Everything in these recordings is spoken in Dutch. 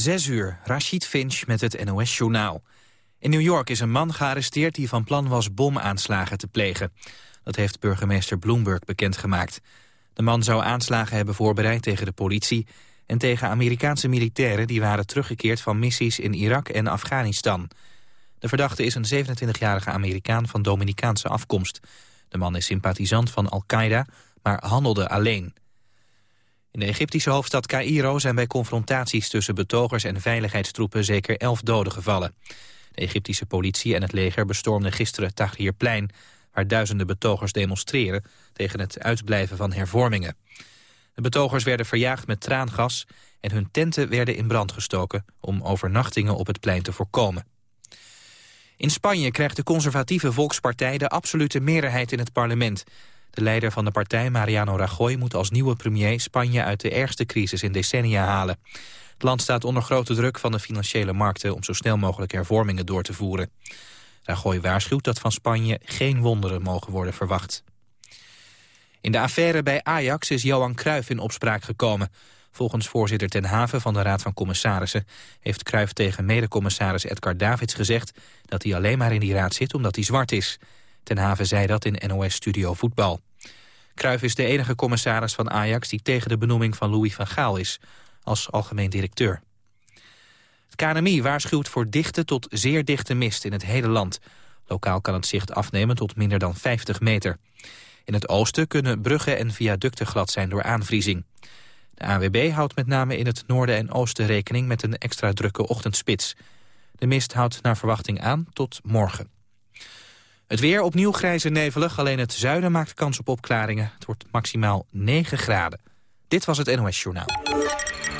Zes uur, Rashid Finch met het NOS-journaal. In New York is een man gearresteerd die van plan was bomaanslagen te plegen. Dat heeft burgemeester Bloomberg bekendgemaakt. De man zou aanslagen hebben voorbereid tegen de politie... en tegen Amerikaanse militairen die waren teruggekeerd van missies in Irak en Afghanistan. De verdachte is een 27-jarige Amerikaan van Dominicaanse afkomst. De man is sympathisant van Al-Qaeda, maar handelde alleen. In de Egyptische hoofdstad Cairo zijn bij confrontaties tussen betogers en veiligheidstroepen zeker elf doden gevallen. De Egyptische politie en het leger bestormden gisteren Tahrirplein, waar duizenden betogers demonstreren tegen het uitblijven van hervormingen. De betogers werden verjaagd met traangas en hun tenten werden in brand gestoken om overnachtingen op het plein te voorkomen. In Spanje krijgt de conservatieve Volkspartij de absolute meerderheid in het parlement. De leider van de partij, Mariano Rajoy, moet als nieuwe premier Spanje uit de ergste crisis in decennia halen. Het land staat onder grote druk van de financiële markten om zo snel mogelijk hervormingen door te voeren. Rajoy waarschuwt dat van Spanje geen wonderen mogen worden verwacht. In de affaire bij Ajax is Johan Cruijff in opspraak gekomen. Volgens voorzitter Ten Haven van de Raad van Commissarissen... heeft Cruijff tegen medecommissaris Edgar Davids gezegd... dat hij alleen maar in die raad zit omdat hij zwart is. Ten Haven zei dat in NOS Studio Voetbal. Cruijff is de enige commissaris van Ajax die tegen de benoeming van Louis van Gaal is... als algemeen directeur. Het KNMI waarschuwt voor dichte tot zeer dichte mist in het hele land. Lokaal kan het zicht afnemen tot minder dan 50 meter. In het oosten kunnen bruggen en viaducten glad zijn door aanvriezing. De AWB houdt met name in het noorden en oosten rekening met een extra drukke ochtendspits. De mist houdt naar verwachting aan tot morgen. Het weer opnieuw grijs en nevelig, alleen het zuiden maakt kans op opklaringen. Het wordt maximaal 9 graden. Dit was het NOS Journaal.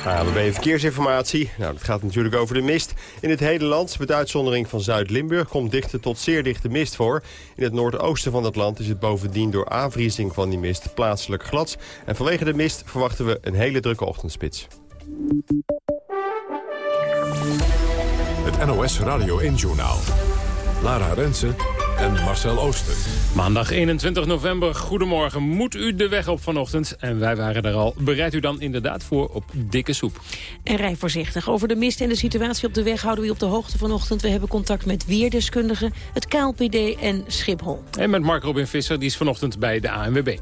ABB Verkeersinformatie. Nou, dat gaat natuurlijk over de mist. In het hele land, met uitzondering van Zuid-Limburg... komt dichte tot zeer dichte mist voor. In het noordoosten van het land is het bovendien door aanvriezing van die mist plaatselijk glad. En vanwege de mist verwachten we een hele drukke ochtendspits. Het NOS Radio 1-journaal. Lara Rensen en Marcel Ooster. Maandag 21 november, goedemorgen. Moet u de weg op vanochtend? En wij waren er al. Bereid u dan inderdaad voor op dikke soep. En rij voorzichtig. Over de mist en de situatie op de weg houden we u op de hoogte vanochtend. We hebben contact met weerdeskundigen, het KLPD en Schiphol. En met Mark Robin Visser, die is vanochtend bij de ANWB.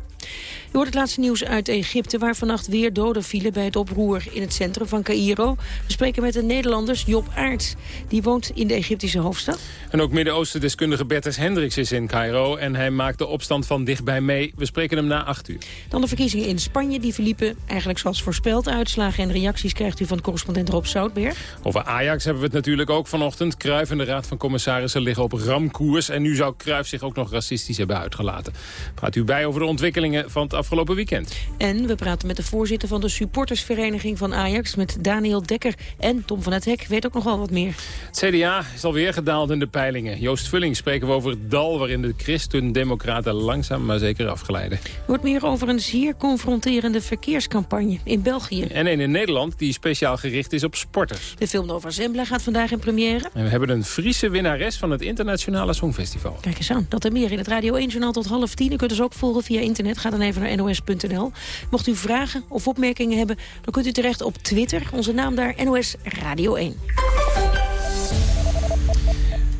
U hoort het laatste nieuws uit Egypte... waar vannacht weer doden vielen bij het oproer in het centrum van Cairo. We spreken met de Nederlanders Job Aerts. Die woont in de Egyptische hoofdstad. En ook Midden-Oosten-deskundige Bertus Hendricks is in Cairo... en hij maakt de opstand van dichtbij mee. We spreken hem na acht uur. Dan de verkiezingen in Spanje. Die verliepen eigenlijk zoals voorspeld. Uitslagen en reacties krijgt u van correspondent Rob Zoutberg. Over Ajax hebben we het natuurlijk ook vanochtend. Cruijff en de Raad van Commissarissen liggen op ramkoers. En nu zou Cruijff zich ook nog racistisch hebben uitgelaten. Praat u bij over de ontwikkelingen van het afgelopen weekend. En we praten met de voorzitter van de supportersvereniging van Ajax... met Daniel Dekker en Tom van het Hek weet ook nog wel wat meer. Het CDA is alweer gedaald in de peilingen. Joost Vulling spreken we over het dal waarin de christen-democraten langzaam maar zeker afgeleiden. Wordt meer over een zeer confronterende verkeerscampagne in België. En een in Nederland die speciaal gericht is op sporters. De film Nova Zembla gaat vandaag in première. En we hebben een Friese winnares van het Internationale Songfestival. Kijk eens aan, dat en meer in het Radio 1-journaal tot half tien. U kunt ons ook volgen via internet. Ga dan even naar nos.nl. Mocht u vragen of opmerkingen hebben, dan kunt u terecht op Twitter. Onze naam daar, NOS Radio 1.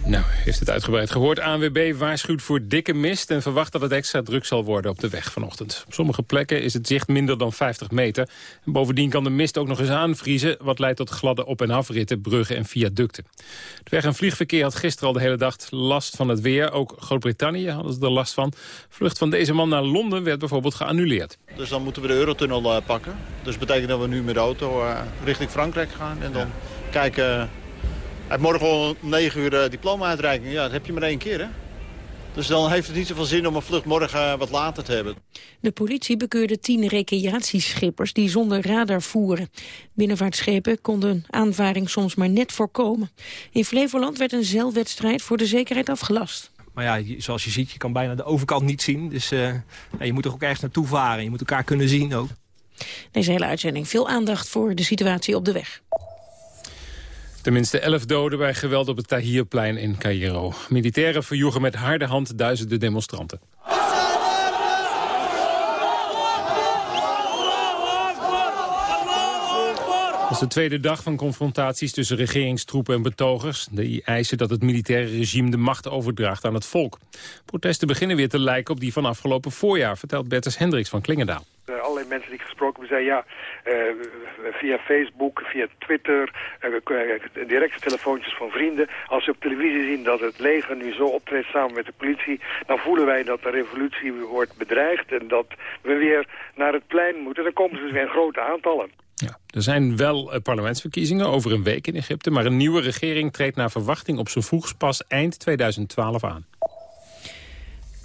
Nou, heeft het uitgebreid gehoord. ANWB waarschuwt voor dikke mist en verwacht dat het extra druk zal worden op de weg vanochtend. Op sommige plekken is het zicht minder dan 50 meter. En bovendien kan de mist ook nog eens aanvriezen, wat leidt tot gladde op- en afritten, bruggen en viaducten. Het weg- en vliegverkeer had gisteren al de hele dag last van het weer. Ook Groot-Brittannië hadden ze er last van. Vlucht van deze man naar Londen werd bijvoorbeeld geannuleerd. Dus dan moeten we de Eurotunnel uh, pakken. Dus dat betekent dat we nu met de auto uh, richting Frankrijk gaan en dan kijken hij morgen om 9 uur uh, diploma-uitreiking. Ja, dat heb je maar één keer, hè? Dus dan heeft het niet zoveel zin om een vlucht morgen uh, wat later te hebben. De politie bekeurde tien recreatieschippers die zonder radar voeren. Binnenvaartschepen konden een aanvaring soms maar net voorkomen. In Flevoland werd een zeilwedstrijd voor de zekerheid afgelast. Maar ja, zoals je ziet, je kan bijna de overkant niet zien. Dus uh, ja, je moet er ook ergens naartoe varen. Je moet elkaar kunnen zien ook. Deze hele uitzending veel aandacht voor de situatie op de weg. Tenminste elf doden bij geweld op het Tahrirplein in Cairo. Militairen verjoegen met harde hand duizenden demonstranten. Het is de tweede dag van confrontaties tussen regeringstroepen en betogers. Die eisen dat het militaire regime de macht overdraagt aan het volk. Protesten beginnen weer te lijken op die van afgelopen voorjaar... vertelt Bertus Hendricks van Klingendaal. Allerlei mensen die ik gesproken hebben zeiden... ja, uh, via Facebook, via Twitter, uh, directe telefoontjes van vrienden... als we op televisie zien dat het leger nu zo optreedt samen met de politie... dan voelen wij dat de revolutie wordt bedreigd... en dat we weer naar het plein moeten. Dan komen ze dus weer in grote aantallen. Ja, er zijn wel parlementsverkiezingen over een week in Egypte... maar een nieuwe regering treedt naar verwachting op zijn vroegst pas eind 2012 aan.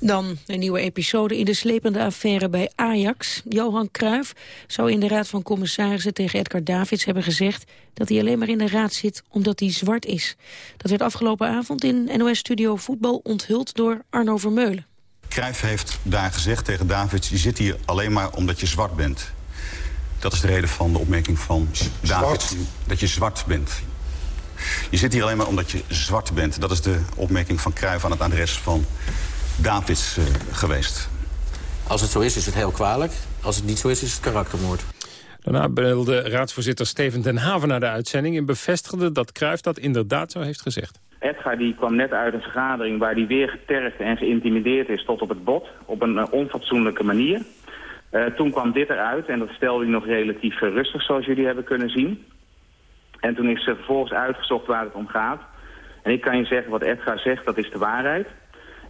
Dan een nieuwe episode in de slepende affaire bij Ajax. Johan Cruijff zou in de Raad van Commissarissen tegen Edgar Davids hebben gezegd... dat hij alleen maar in de raad zit omdat hij zwart is. Dat werd afgelopen avond in NOS-studio Voetbal onthuld door Arno Vermeulen. Cruijff heeft daar gezegd tegen Davids... je zit hier alleen maar omdat je zwart bent. Dat is de reden van de opmerking van Davids, dat je zwart bent. Je zit hier alleen maar omdat je zwart bent. Dat is de opmerking van Cruijff aan het adres van Davids uh, geweest. Als het zo is, is het heel kwalijk. Als het niet zo is, is het karaktermoord. Daarna belde raadsvoorzitter Steven den Haven naar de uitzending... en bevestigde dat Cruijff dat inderdaad zo heeft gezegd. Edgar die kwam net uit een vergadering waar hij weer getergd en geïntimideerd is tot op het bot. Op een uh, onfatsoenlijke manier. Uh, toen kwam dit eruit en dat stelde hij nog relatief rustig zoals jullie hebben kunnen zien. En toen is er vervolgens uitgezocht waar het om gaat. En ik kan je zeggen wat Edgar zegt, dat is de waarheid.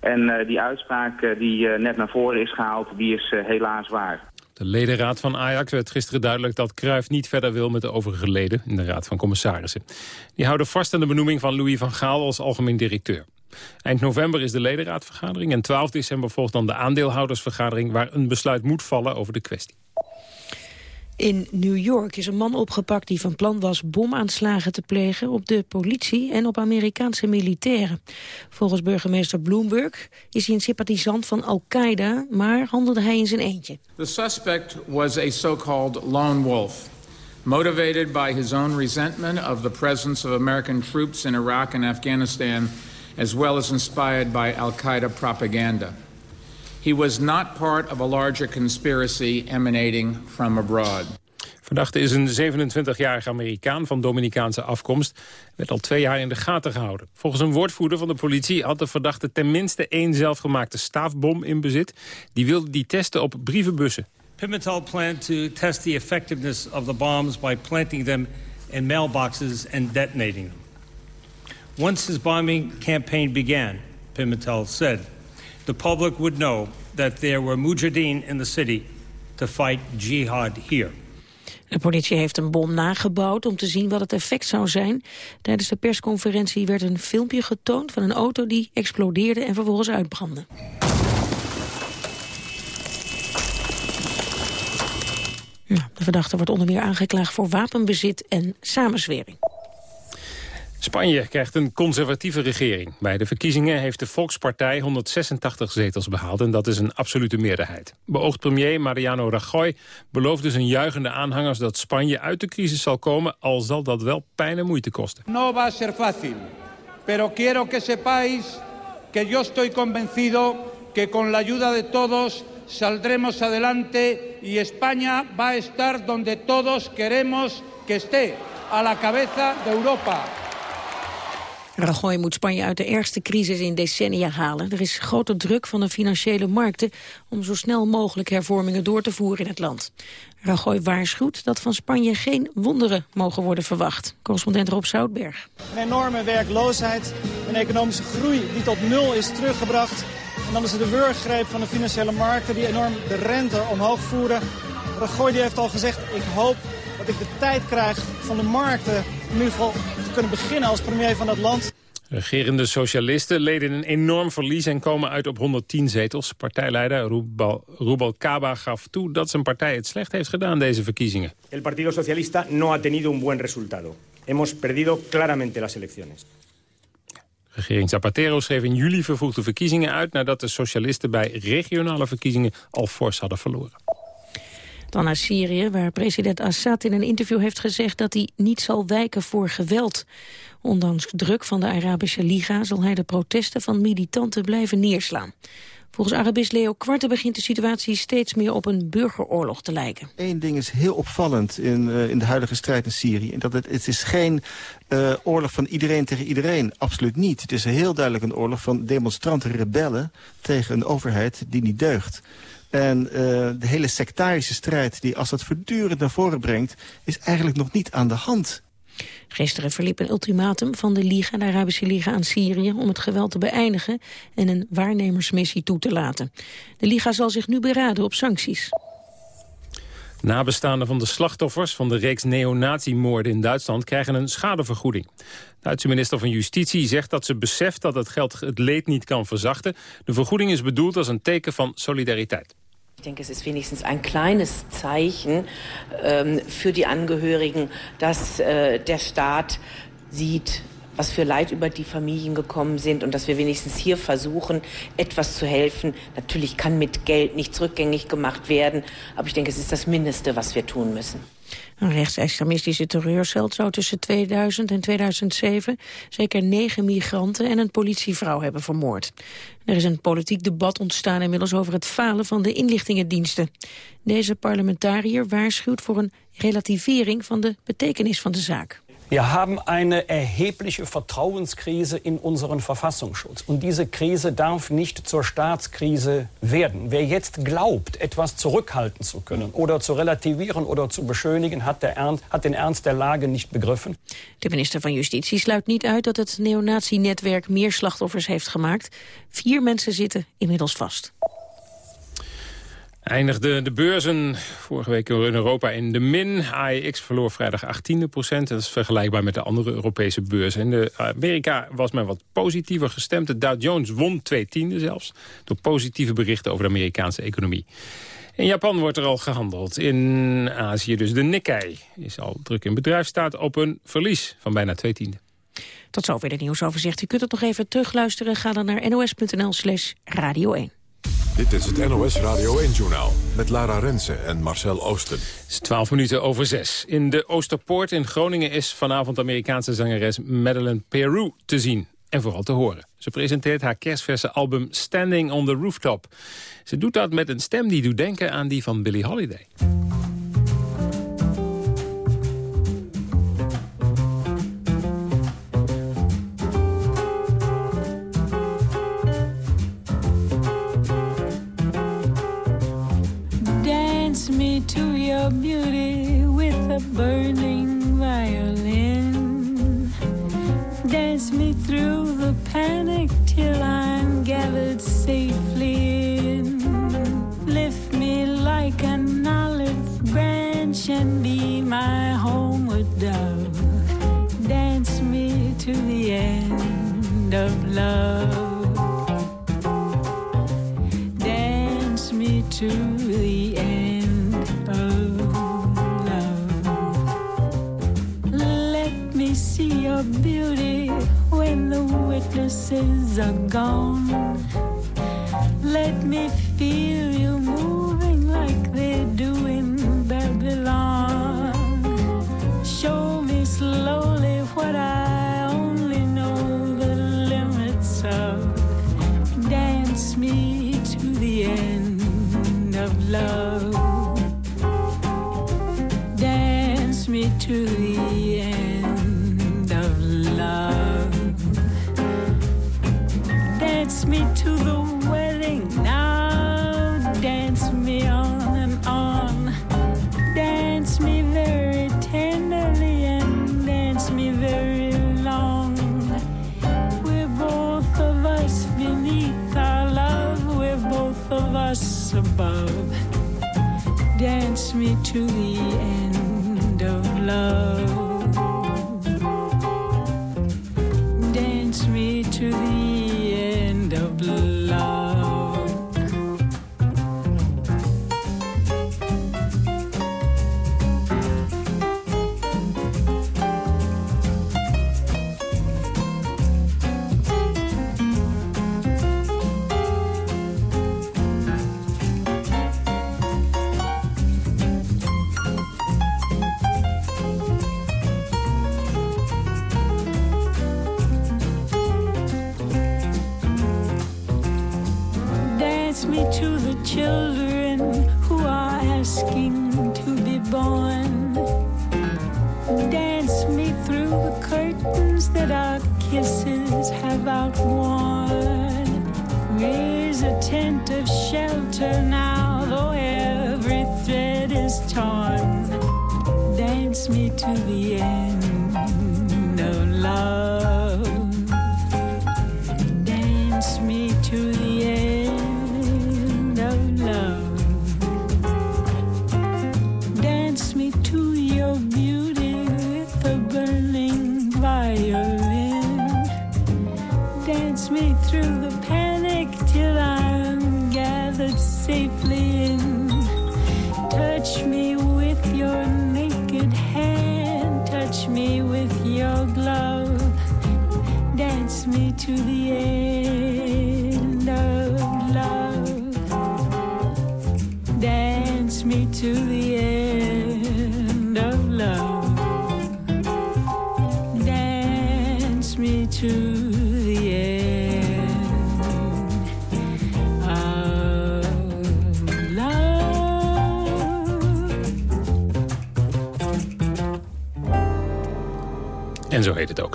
En uh, die uitspraak uh, die uh, net naar voren is gehaald, die is helaas waar. De ledenraad van Ajax werd gisteren duidelijk dat Cruijff niet verder wil met de overige leden in de raad van commissarissen. Die houden vast aan de benoeming van Louis van Gaal als algemeen directeur. Eind november is de ledenraadvergadering en 12 december volgt dan de aandeelhoudersvergadering waar een besluit moet vallen over de kwestie. In New York is een man opgepakt die van plan was bomaanslagen te plegen op de politie en op Amerikaanse militairen. Volgens burgemeester Bloomberg is hij een sympathisant van Al-Qaeda, maar handelde hij in zijn eentje. The suspect was a so-called lone wolf. Motivated by his own resentment of the presence of American troops in Iraq and Afghanistan, as well as inspired by Al-Qaeda propaganda. He was not part of a larger conspiracy emanating from abroad. Verdachte is een 27-jarige Amerikaan van Dominicaanse afkomst. Werd al twee jaar in de gaten gehouden. Volgens een woordvoerder van de politie had de verdachte tenminste één zelfgemaakte staafbom in bezit. Die wilde die testen op brievenbussen. Pimentel planned to test the effectiveness of the bombs by planting them in mailboxes and detonating them. Once his bombing campaign began, Pimentel said, the public would know that there were mujahideen in the city to fight jihad here. De politie heeft een bom nagebouwd om te zien wat het effect zou zijn. Tijdens de persconferentie werd een filmpje getoond van een auto die explodeerde en vervolgens uitbrandde. De verdachte wordt onder meer aangeklaagd voor wapenbezit en samenzwering. Spanje krijgt een conservatieve regering. Bij de verkiezingen heeft de Volkspartij 186 zetels behaald... en dat is een absolute meerderheid. Beoogd premier Mariano Rajoy beloofde zijn juichende aanhangers... dat Spanje uit de crisis zal komen, al zal dat wel pijn en moeite kosten. No va a ser fácil, pero quiero que sepáis que yo estoy convencido que con la ayuda de todos saldremos adelante y España va a estar donde todos queremos que esté, a la cabeza de Europa. Rajoy moet Spanje uit de ergste crisis in decennia halen. Er is grote druk van de financiële markten om zo snel mogelijk hervormingen door te voeren in het land. Rajoy waarschuwt dat van Spanje geen wonderen mogen worden verwacht. Correspondent Rob Zoutberg. Een enorme werkloosheid, een economische groei die tot nul is teruggebracht. En dan is het de wurggreep van de financiële markten die enorm de rente omhoog voeren. Rajoy die heeft al gezegd, ik hoop dat ik de tijd krijg van de markten in ieder geval te kunnen beginnen als premier van dat land. Regerende socialisten leden een enorm verlies en komen uit op 110 zetels. Partijleider Rubalcaba gaf toe dat zijn partij het slecht heeft gedaan deze verkiezingen. El Partido Socialista no ha tenido un buen resultado. Hemos perdido claramente las elecciones. Regering Zapatero schreef in juli vervroegde verkiezingen uit... nadat de socialisten bij regionale verkiezingen al fors hadden verloren. Dan naar Syrië, waar president Assad in een interview heeft gezegd... dat hij niet zal wijken voor geweld. Ondanks druk van de Arabische Liga zal hij de protesten van militanten blijven neerslaan. Volgens Arabist Leo Kwarte begint de situatie steeds meer op een burgeroorlog te lijken. Eén ding is heel opvallend in, uh, in de huidige strijd in Syrië. En dat het, het is geen uh, oorlog van iedereen tegen iedereen. Absoluut niet. Het is heel duidelijk een oorlog van demonstranten, rebellen... tegen een overheid die niet deugt. En uh, de hele sectarische strijd die Assad voortdurend naar voren brengt... is eigenlijk nog niet aan de hand. Gisteren verliep een ultimatum van de Liga, de Arabische Liga aan Syrië... om het geweld te beëindigen en een waarnemersmissie toe te laten. De Liga zal zich nu beraden op sancties. Nabestaanden van de slachtoffers van de reeks neonazimoorden in Duitsland krijgen een schadevergoeding. De Duitse minister van Justitie zegt dat ze beseft dat het geld het leed niet kan verzachten. De vergoeding is bedoeld als een teken van solidariteit. Ich denke, es ist wenigstens ein kleines Zeichen ähm, für die Angehörigen, dass äh, der Staat sieht, was für Leid über die Familien gekommen sind und dass wir wenigstens hier versuchen, etwas zu helfen. Natürlich kann mit Geld nichts rückgängig gemacht werden, aber ich denke, es ist das Mindeste, was wir tun müssen. Een rechtsextremistische terreurcel zou tussen 2000 en 2007 zeker negen migranten en een politievrouw hebben vermoord. Er is een politiek debat ontstaan inmiddels over het falen van de inlichtingendiensten. Deze parlementariër waarschuwt voor een relativering van de betekenis van de zaak. Wir haben eine erhebliche Vertrauenskrise in unseren Verfassungsschutz. Und diese Krise darf nicht zur Staatskrise werden. Wer jetzt glaubt, etwas zurückhalten zu können oder zu relativieren oder zu beschönigen, hat, Ernst, hat den Ernst der Lage nicht begriffen. De minister van Justitie sluit niet uit dat het neonazi-netwerk meer slachtoffers heeft gemaakt. Vier mensen zitten inmiddels vast. Eindigde de beurzen vorige week in Europa in de min. AEX verloor vrijdag 18 procent. Dat is vergelijkbaar met de andere Europese beurzen. In de Amerika was men wat positiever gestemd. De Dow Jones won twee tienden zelfs. Door positieve berichten over de Amerikaanse economie. In Japan wordt er al gehandeld. In Azië dus de Nikkei is al druk in bedrijf. Staat op een verlies van bijna twee tienden. Tot zover de nieuwsoverzicht. U kunt het nog even terugluisteren. Ga dan naar nos.nl slash radio 1. Dit is het NOS Radio 1-journaal met Lara Rensen en Marcel Oosten. Het is 12 minuten over 6. In de Oosterpoort in Groningen is vanavond Amerikaanse zangeres Madeleine Peru te zien. En vooral te horen. Ze presenteert haar kerstverse album Standing on the Rooftop. Ze doet dat met een stem die doet denken aan die van Billie Holiday. Your beauty with a burning violin. Dance me through the panic till I'm gathered safely in. Lift me like an olive branch and be my homeward dove. Dance me to the end of love. Dance me to the end of your beauty when the witnesses are gone. Let me feel you Me through the curtains that our kisses have outworn. Raise a tent of shelter now, though every thread is torn. Dance me to the end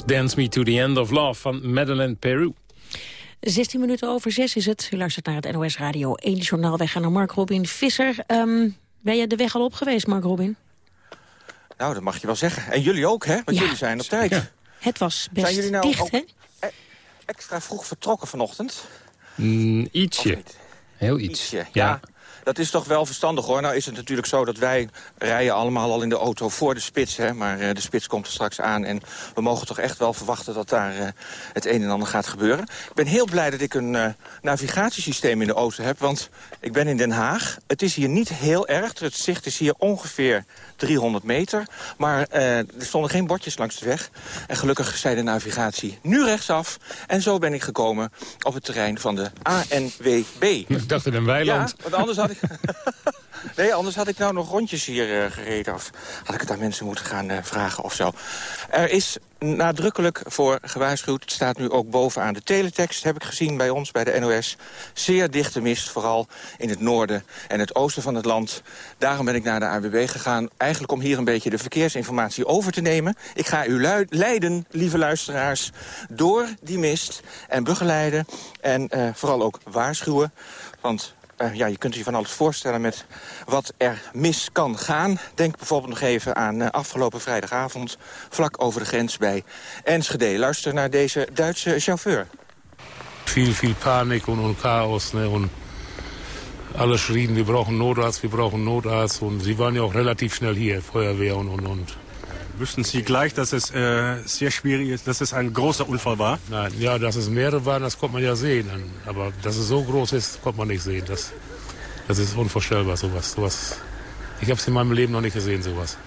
Dance Me to the End of Love van Madeleine Peru. 16 minuten over 6 is het. U luistert naar het NOS Radio 1 Journaal. Wij gaan naar Mark Robin Visser. Ehm, ben je de weg al op geweest, Mark Robin? Nou, dat mag je wel zeggen. En jullie ook, hè? Want Ja, jullie zijn op tijd. Het was best Zijn jullie nou dicht, hè? extra vroeg vertrokken vanochtend? Mm, ietsje. Heel iets. Ietsje, ja. Dat is toch wel verstandig hoor. Nou is het natuurlijk zo dat wij rijden allemaal al in de auto voor de spits. Hè? Maar eh, de spits komt er straks aan. En we mogen toch echt wel verwachten dat daar eh, het een en ander gaat gebeuren. Ik ben heel blij dat ik een eh, navigatiesysteem in de auto heb. Want ik ben in Den Haag. Het is hier niet heel erg. Het zicht is hier ongeveer 300 meter. Maar er stonden geen bordjes langs de weg. En gelukkig zei de navigatie nu rechtsaf. En zo ben ik gekomen op het terrein van de ANWB. Ik dacht in een weiland. Ja, want anders had ik... nee, anders had ik nou nog rondjes hier eh, gereden. Of had ik het aan mensen moeten gaan eh, vragen of zo. Er is nadrukkelijk voor gewaarschuwd. Het staat nu ook bovenaan de teletext, heb ik gezien bij ons, bij de NOS. Zeer dichte mist, vooral in het noorden en het oosten van het land. Daarom ben ik naar de AWB gegaan. Eigenlijk om hier een beetje de verkeersinformatie over te nemen. Ik ga u leiden, lieve luisteraars, door die mist en begeleiden. En eh, vooral ook waarschuwen. Want eh, ja, je kunt je van alles voorstellen met wat er mis kan gaan. Denk bijvoorbeeld nog even aan eh, afgelopen vrijdagavond... vlak over de grens bij Enschede. Luister naar deze Duitse chauffeur. Viel Panik und, und Chaos. Ne? Und alle schrien, wir brauchen Notarzt, wir brauchen Notarzt. Und sie waren ja auch relativ schnell hier, Feuerwehr und. Wüssten Sie gleich, dass es äh, sehr schwierig ist, dass es ein großer Unfall war? Nein, ja, dass es mehrere waren, das konnte man ja sehen. Aber dass es so groß ist, konnte man nicht sehen. Das, das ist unvorstellbar, sowas. sowas. Ich habe es in meinem Leben noch nicht gesehen, sowas.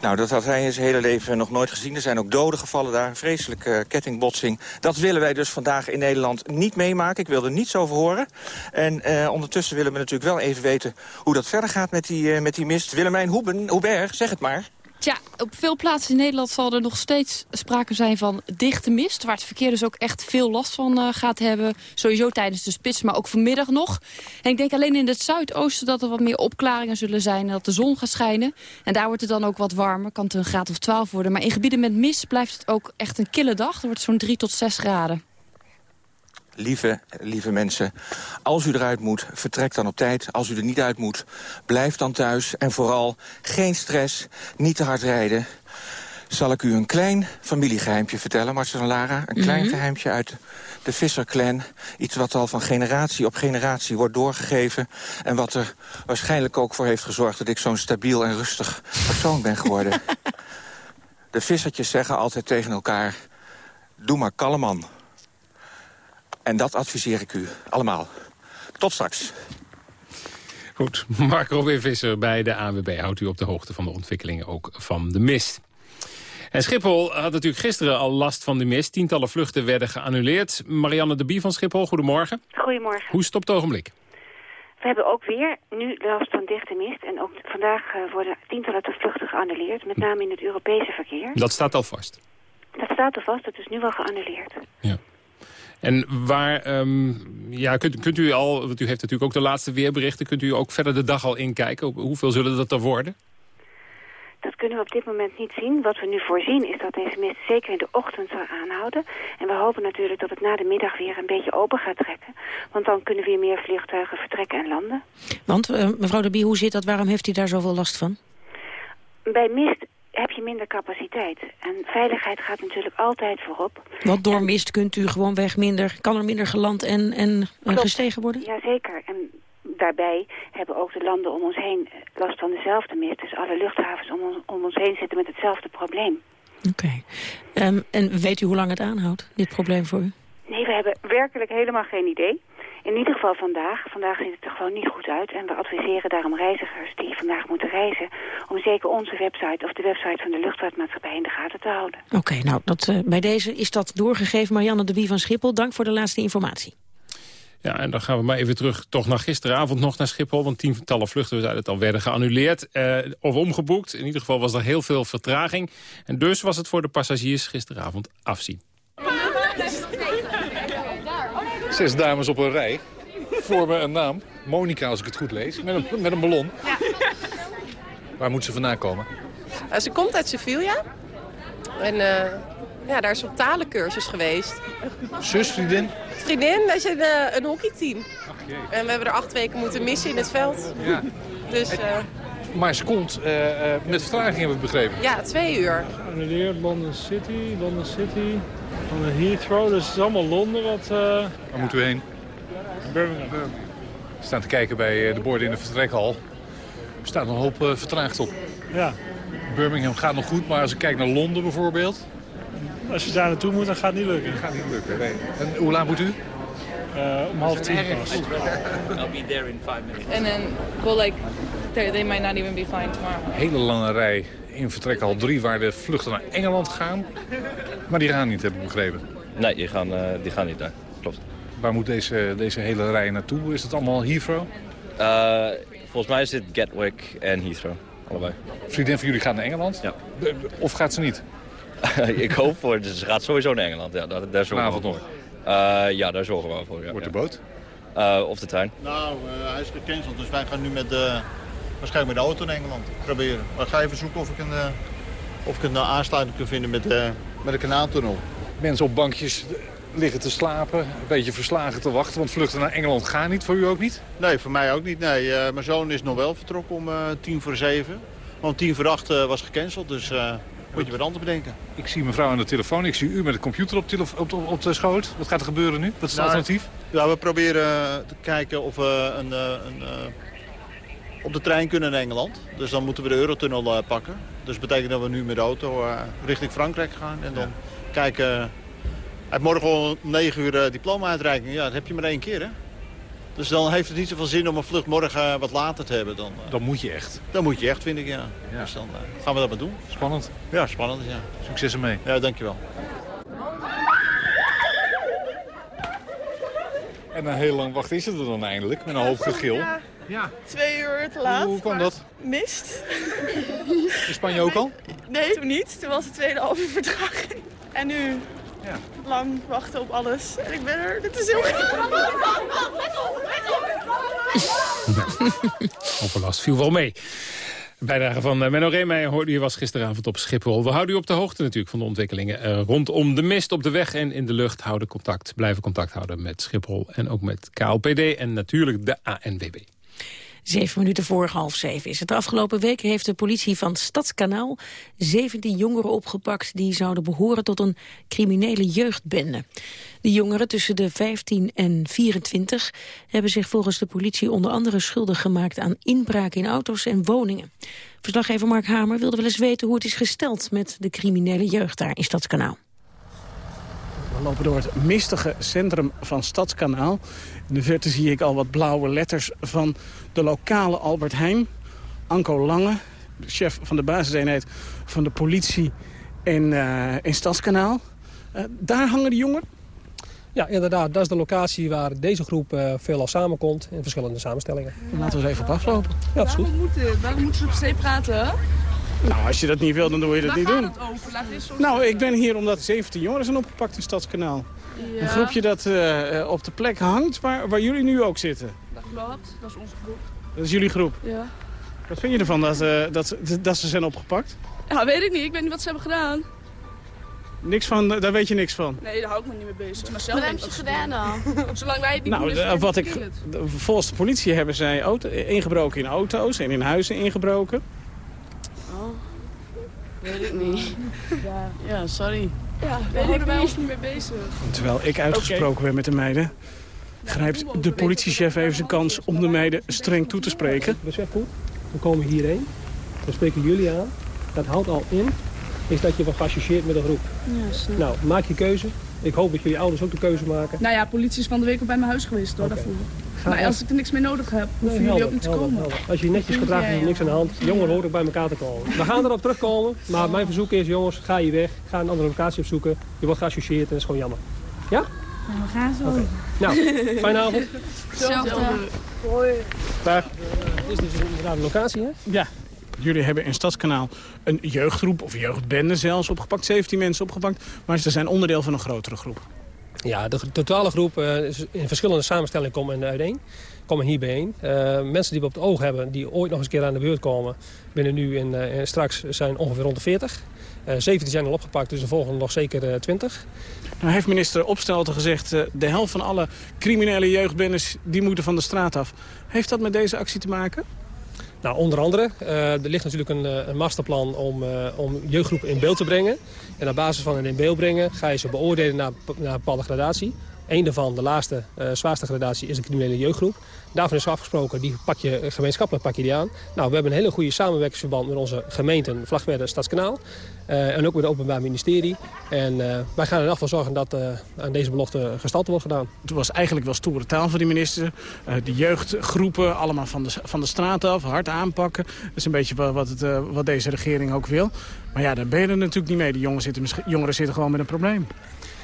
Nou, dat had hij in zijn hele leven nog nooit gezien. Er zijn ook doden gevallen daar, vreselijke eh, kettingbotsing. Dat willen wij dus vandaag in Nederland niet meemaken. Ik wil er niets over horen. En eh, ondertussen willen we natuurlijk wel even weten hoe dat verder gaat met die, eh, met die mist. Willemijn Hoeben, Hoeberg, zeg het maar. Tja, op veel plaatsen in Nederland zal er nog steeds sprake zijn van dichte mist. Waar het verkeer dus ook echt veel last van eh, gaat hebben. Sowieso tijdens de spits, maar ook vanmiddag nog. En ik denk alleen in het zuidoosten dat er wat meer opklaringen zullen zijn. En dat de zon gaat schijnen. En daar wordt het dan ook wat warmer. Kan het een graad of 12 worden. Maar in gebieden met mist blijft het ook echt een kille dag. Er wordt zo'n 3 tot 6 graden. Lieve, lieve mensen, als u eruit moet, vertrek dan op tijd. Als u er niet uit moet, blijf dan thuis. En vooral geen stress, niet te hard rijden. Zal ik u een klein familiegeheimpje vertellen, Marcel en Lara? Een klein Mhm. geheimtje uit de Visser-clan. Iets wat al van generatie op generatie wordt doorgegeven. En wat er waarschijnlijk ook voor heeft gezorgd... dat ik zo'n stabiel en rustig persoon ben geworden. de vissertjes zeggen altijd tegen elkaar... Doe maar kalm man. En dat adviseer ik u allemaal. Tot straks. Goed, Mark Robin Visser bij de ANWB houdt u op de hoogte van de ontwikkelingen ook van de mist. En Schiphol had natuurlijk gisteren al last van de mist. Tientallen vluchten werden geannuleerd. Marianne de Bie van Schiphol, goedemorgen. Goedemorgen. Hoe stopt het ogenblik? We hebben ook weer nu last van dichte mist. En ook vandaag eh, worden tientallen vluchten geannuleerd. Met name in het Europese verkeer. Dat staat al vast. Dat staat er vast. Dat is nu al geannuleerd. En waar, ehm, ja, kunt, kunt u al, want u heeft natuurlijk ook de laatste weerberichten... kunt u ook verder de dag al inkijken? Hoeveel zullen dat er worden? Dat kunnen we op dit moment niet zien. Wat we nu voorzien is dat deze mist zeker in de ochtend zal aanhouden. En we hopen natuurlijk dat het na de middag weer een beetje open gaat trekken. Want dan kunnen weer meer vliegtuigen vertrekken en landen. Want, uh, mevrouw de Bie, hoe zit dat? Waarom heeft u daar zoveel last van? Bij mist heb je minder capaciteit. En veiligheid gaat natuurlijk altijd voorop. Want door mist kunt u gewoonweg minder, kan er minder geland en, en gestegen worden? Jazeker. En daarbij hebben ook de landen om ons heen last van dezelfde mist. Dus alle luchthavens om ons, om ons heen zitten met hetzelfde probleem. Oké. Um, en weet u hoe lang het aanhoudt, dit probleem voor u? Nee, we hebben werkelijk helemaal geen idee. In ieder geval vandaag. Vandaag ziet het er gewoon niet goed uit. En we adviseren daarom reizigers die vandaag moeten reizen... om zeker onze website of de website van de luchtvaartmaatschappij in de gaten te houden. Oké, nou, dat, uh, bij deze is dat doorgegeven. Marianne de Wie van Schiphol, dank voor de laatste informatie. Ja, en dan gaan we maar even terug toch naar gisteravond nog naar Schiphol. Want tientallen vluchten, we zeiden het al, werden geannuleerd uh, of omgeboekt. In ieder geval was er heel veel vertraging. En dus was het voor de passagiers gisteravond afzien. Zes dames op een rij. Vormen een naam. Monica, als ik het goed lees. Met een, met een ballon. Ja. Waar moet ze vandaan komen? Uh, ze komt uit Sevilla. En uh, ja, daar is op talencursus geweest. Zus, vriendin? Vriendin, dat is een, uh, een hockeyteam. En we hebben er acht weken moeten missen in het veld. Ja. Dus, maar ze komt met vertraging, hebben we begrepen. Ja, twee uur. Geannuleerd London City, London City. Van de Heathrow, dus het is allemaal Londen. Wat, Waar moeten we heen? Birmingham. We staan te kijken bij de borden in de vertrekhal. Er staat een hoop uh, vertraagd op. Ja. Birmingham gaat nog goed, maar als ik kijk naar Londen bijvoorbeeld... Als je daar naartoe moet, dan gaat het niet lukken. Dat gaat niet lukken, nee. En hoe laat moet u? Uh, om half tien pas. I'll be there in five minutes. And then, well, like, they, they might not even be fine tomorrow. Hele lange rij in vertrekhal 3 waar de vluchten naar Engeland gaan. Maar die gaan niet, heb ik begrepen. Nee, die gaan, uh, die gaan niet, nee. klopt. Waar moet deze, deze hele rij naartoe? Is het allemaal Heathrow? Uh, volgens mij is dit Gatwick en Heathrow, allebei. Vriendin van jullie gaat naar Engeland? Ja. Of gaat ze niet? ik hoop voor, ze gaat sowieso naar Engeland. Ja, daar, daar zorgen Vanavond we voor. Uh, ja, daar zorgen we wel voor. Ja, Wordt ja. de boot? Uh, of de trein. Nou, uh, hij is gecanceld, dus wij gaan nu met de, waarschijnlijk met de auto naar Engeland proberen. Maar ik ga even zoeken of ik een, of ik een aansluiting kan vinden met, met de kanaaltunnel. Mensen op bankjes liggen te slapen, een beetje verslagen te wachten. Want vluchten naar Engeland gaan niet, voor u ook niet? Nee, voor mij ook niet. Nee, uh, mijn zoon is nog wel vertrokken om uh, tien voor zeven. Want tien voor acht uh, was gecanceld, dus moet je wat anders bedenken. Ik zie mevrouw aan de telefoon, ik zie u met de computer op, op, op, op de schoot. Wat gaat er gebeuren nu? Wat is het nou, alternatief? Ja, we proberen te kijken of we een, een, op de trein kunnen naar Engeland. Dus dan moeten we de Eurotunnel pakken. Dus dat betekent dat we nu met de auto richting Frankrijk gaan. En dan ja. kijken... Hij heeft morgen om 9 uur uh, diploma-uitreiking. Ja, dat heb je maar één keer, hè? Dus dan heeft het niet zoveel zin om een vlucht morgen wat later te hebben. Dan, uh, dan moet je echt. Dan moet je echt, vind ik, ja. ja. Dus dan gaan we dat maar doen. Spannend. Ja, spannend, ja. Succes ermee. Ja, dankjewel. En een heel lang wacht is het er dan eindelijk, met een hoop gegil. Ja, ja. twee uur te laat. Hoe kwam dat? Mist. In Spanje ook al? Nee, toen niet. Toen was het tweede uur vertraging. En nu ja. lang wachten op alles. En ik ben er. Dit is heel Overlast viel wel mee. De bijdrage van Menno Reemeijer hoorde u was gisteravond op Schiphol. We houden u op de hoogte natuurlijk van de ontwikkelingen uh, rondom de mist op de weg en in de lucht. Houden contact, blijven contact houden met Schiphol en ook met KLPD en natuurlijk de ANWB. Zeven minuten voor half zeven is het. Afgelopen week heeft de politie van Stadskanaal 17 jongeren opgepakt... die zouden behoren tot een criminele jeugdbende. De jongeren tussen de 15 en 24 hebben zich volgens de politie onder andere schuldig gemaakt... aan inbraak in auto's en woningen. Verslaggever Mark Hamer wilde wel eens weten hoe het is gesteld... met de criminele jeugd daar in Stadskanaal. We lopen door het mistige centrum van Stadskanaal. In de verte zie ik al wat blauwe letters van de lokale Albert Heijn. Anko Lange, chef van de basiseenheid van de politie in, uh, in Stadskanaal. Uh, daar hangen de jongeren? Ja, inderdaad. Dat is de locatie waar deze groep uh, veelal samenkomt in verschillende samenstellingen. Laten we eens even op aflopen. Ja, dat is goed. Waarom moeten, waarom moeten ze op zee praten? Nou, als je dat niet wil, dan doe je dat Waar niet gaat doen. het over? Laat Nou, ik ben hier omdat 17 jongeren zijn opgepakt in Stadskanaal. Een groepje dat eh, op de plek hangt waar, waar jullie nu ook zitten. Dat klopt, dat is onze groep. Dat is jullie groep. Ja. Wat vind je ervan dat, eh, dat, dat ze zijn opgepakt? Ja, weet ik niet. Ik weet niet wat ze hebben gedaan. Niks van, daar weet je niks van. Nee, daar hou ik me niet mee bezig. Maar zelf hebben ze gedaan dan? Zolang wij het niet Nou, doen, wat ik, volgens de politie hebben zij auto, ingebroken in auto's en in huizen ingebroken. Oh, weet ik niet. Ja, ja sorry. Ja, daar houden wij ons niet mee bezig. Terwijl ik uitgesproken ben met de meiden, grijpt de politiechef even zijn kans om de meiden streng toe te spreken. Besef goed, we komen hierheen, we spreken jullie aan. Dat houdt al in, is dat je wordt geassocieerd met een groep. Ja. Nou, maak je keuze. Ik hoop dat jullie ouders ook de keuze maken. Nou ja, politie is van de week ook bij mijn huis geweest hoor, daarvoor. Maar als ik er niks mee nodig heb, hoeven Nee, jullie ook niet te helder, komen. helder. Als je je netjes gedraagt, is er niks aan de hand. Jongeren horen ook bij elkaar te komen. We gaan erop terugkomen, maar mijn verzoek is, jongens, ga je weg. Ga een andere locatie opzoeken. Je wordt geassocieerd en dat is gewoon jammer. Ja? we gaan zo. Nou, fijne avond. Hetzelfde. Daar. Dit is dus inderdaad een locatie, hè? Ja, jullie hebben in Stadskanaal een jeugdgroep of jeugdbende zelfs opgepakt. 17 mensen opgepakt, maar ze zijn onderdeel van een grotere groep. Ja, de totale groep eh, is in verschillende samenstellingen komen uiteen. Komen hier bijeen. Eh, mensen die we op het oog hebben, die ooit nog eens een keer aan de beurt komen... binnen nu en, eh, straks zijn ongeveer rond de 40. Eh 17 zijn al opgepakt, dus er volgen er nog zeker eh, 20. Nou heeft minister Opstelten gezegd... de helft van alle criminele jeugdbendes die moeten van de straat af. Heeft dat met deze actie te maken? Nou, onder andere, eh, er ligt natuurlijk een, eh, een masterplan om, eh, om jeugdgroepen in beeld te brengen. En op basis van het in beeld brengen ga je ze beoordelen naar, naar bepaalde gradatie. Eén daarvan, de laatste, eh, zwaarste gradatie, is de criminele jeugdgroep. Daarvan is afgesproken, die pak je, eh, gemeenschappelijk pak je die aan. Nou, we hebben een hele goede samenwerkingsverband met onze gemeenten, Vlagtwedde en Stadskanaal. Eh, en ook met het Openbaar Ministerie. En wij gaan er in afval zorgen dat aan deze belofte gestalte wordt gedaan. Het was eigenlijk wel stoere taal van die minister. De jeugdgroepen allemaal van de, van de straat af, hard aanpakken. Dat is een beetje wat, het, wat deze regering ook wil. Maar ja, daar ben je er natuurlijk niet mee. Die jongen zitten, jongeren zitten gewoon met een probleem.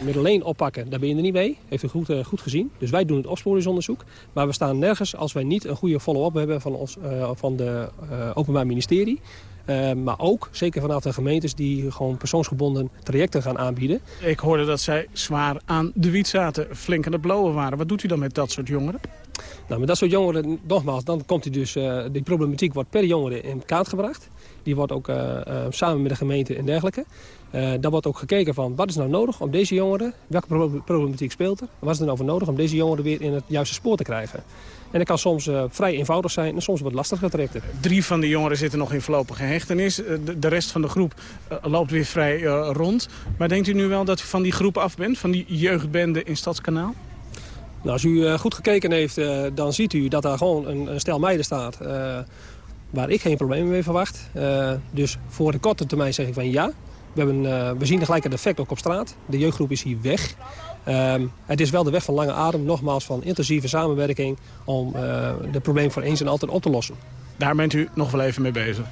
Met alleen oppakken, daar ben je er niet mee. Heeft u goed, eh, goed gezien. Dus wij doen het opsporingsonderzoek. Maar we staan nergens als wij niet een goede follow-up hebben van, ons, eh, van de eh, Openbaar Ministerie. Maar ook, zeker vanaf de gemeentes die gewoon persoonsgebonden trajecten gaan aanbieden. Ik hoorde dat zij zwaar aan de wiet zaten, flink aan het blowen waren. Wat doet u dan met dat soort jongeren? Nou, met dat soort jongeren, nogmaals, dan komt die dus, die problematiek wordt per jongere in kaart gebracht. Die wordt ook samen met de gemeente en dergelijke. Eh daar wordt ook gekeken van wat is nou nodig om deze jongeren, welke pro- problematiek speelt er, wat is er nou voor nodig om deze jongeren weer in het juiste spoor te krijgen. En dat kan soms eh, vrij eenvoudig zijn en soms wat lastiger trajecten. Drie van de jongeren zitten nog in voorlopige hechtenis. Eh, De, de rest van de groep loopt weer vrij rond. Maar denkt u nu wel dat u van die groep af bent? Van die jeugdbende in Stadskanaal? Nou, als u goed gekeken heeft, dan ziet u dat daar gewoon een, een stel meiden staat... waar ik geen problemen mee verwacht. Dus voor de korte termijn zeg ik van ja. We, hebben, eh, we zien gelijk het effect ook op straat. De jeugdgroep is hier weg. Ehm, het is wel de weg van lange adem, nogmaals van intensieve samenwerking... om eh de probleem voor eens en altijd op te lossen. Daar bent u nog wel even mee bezig?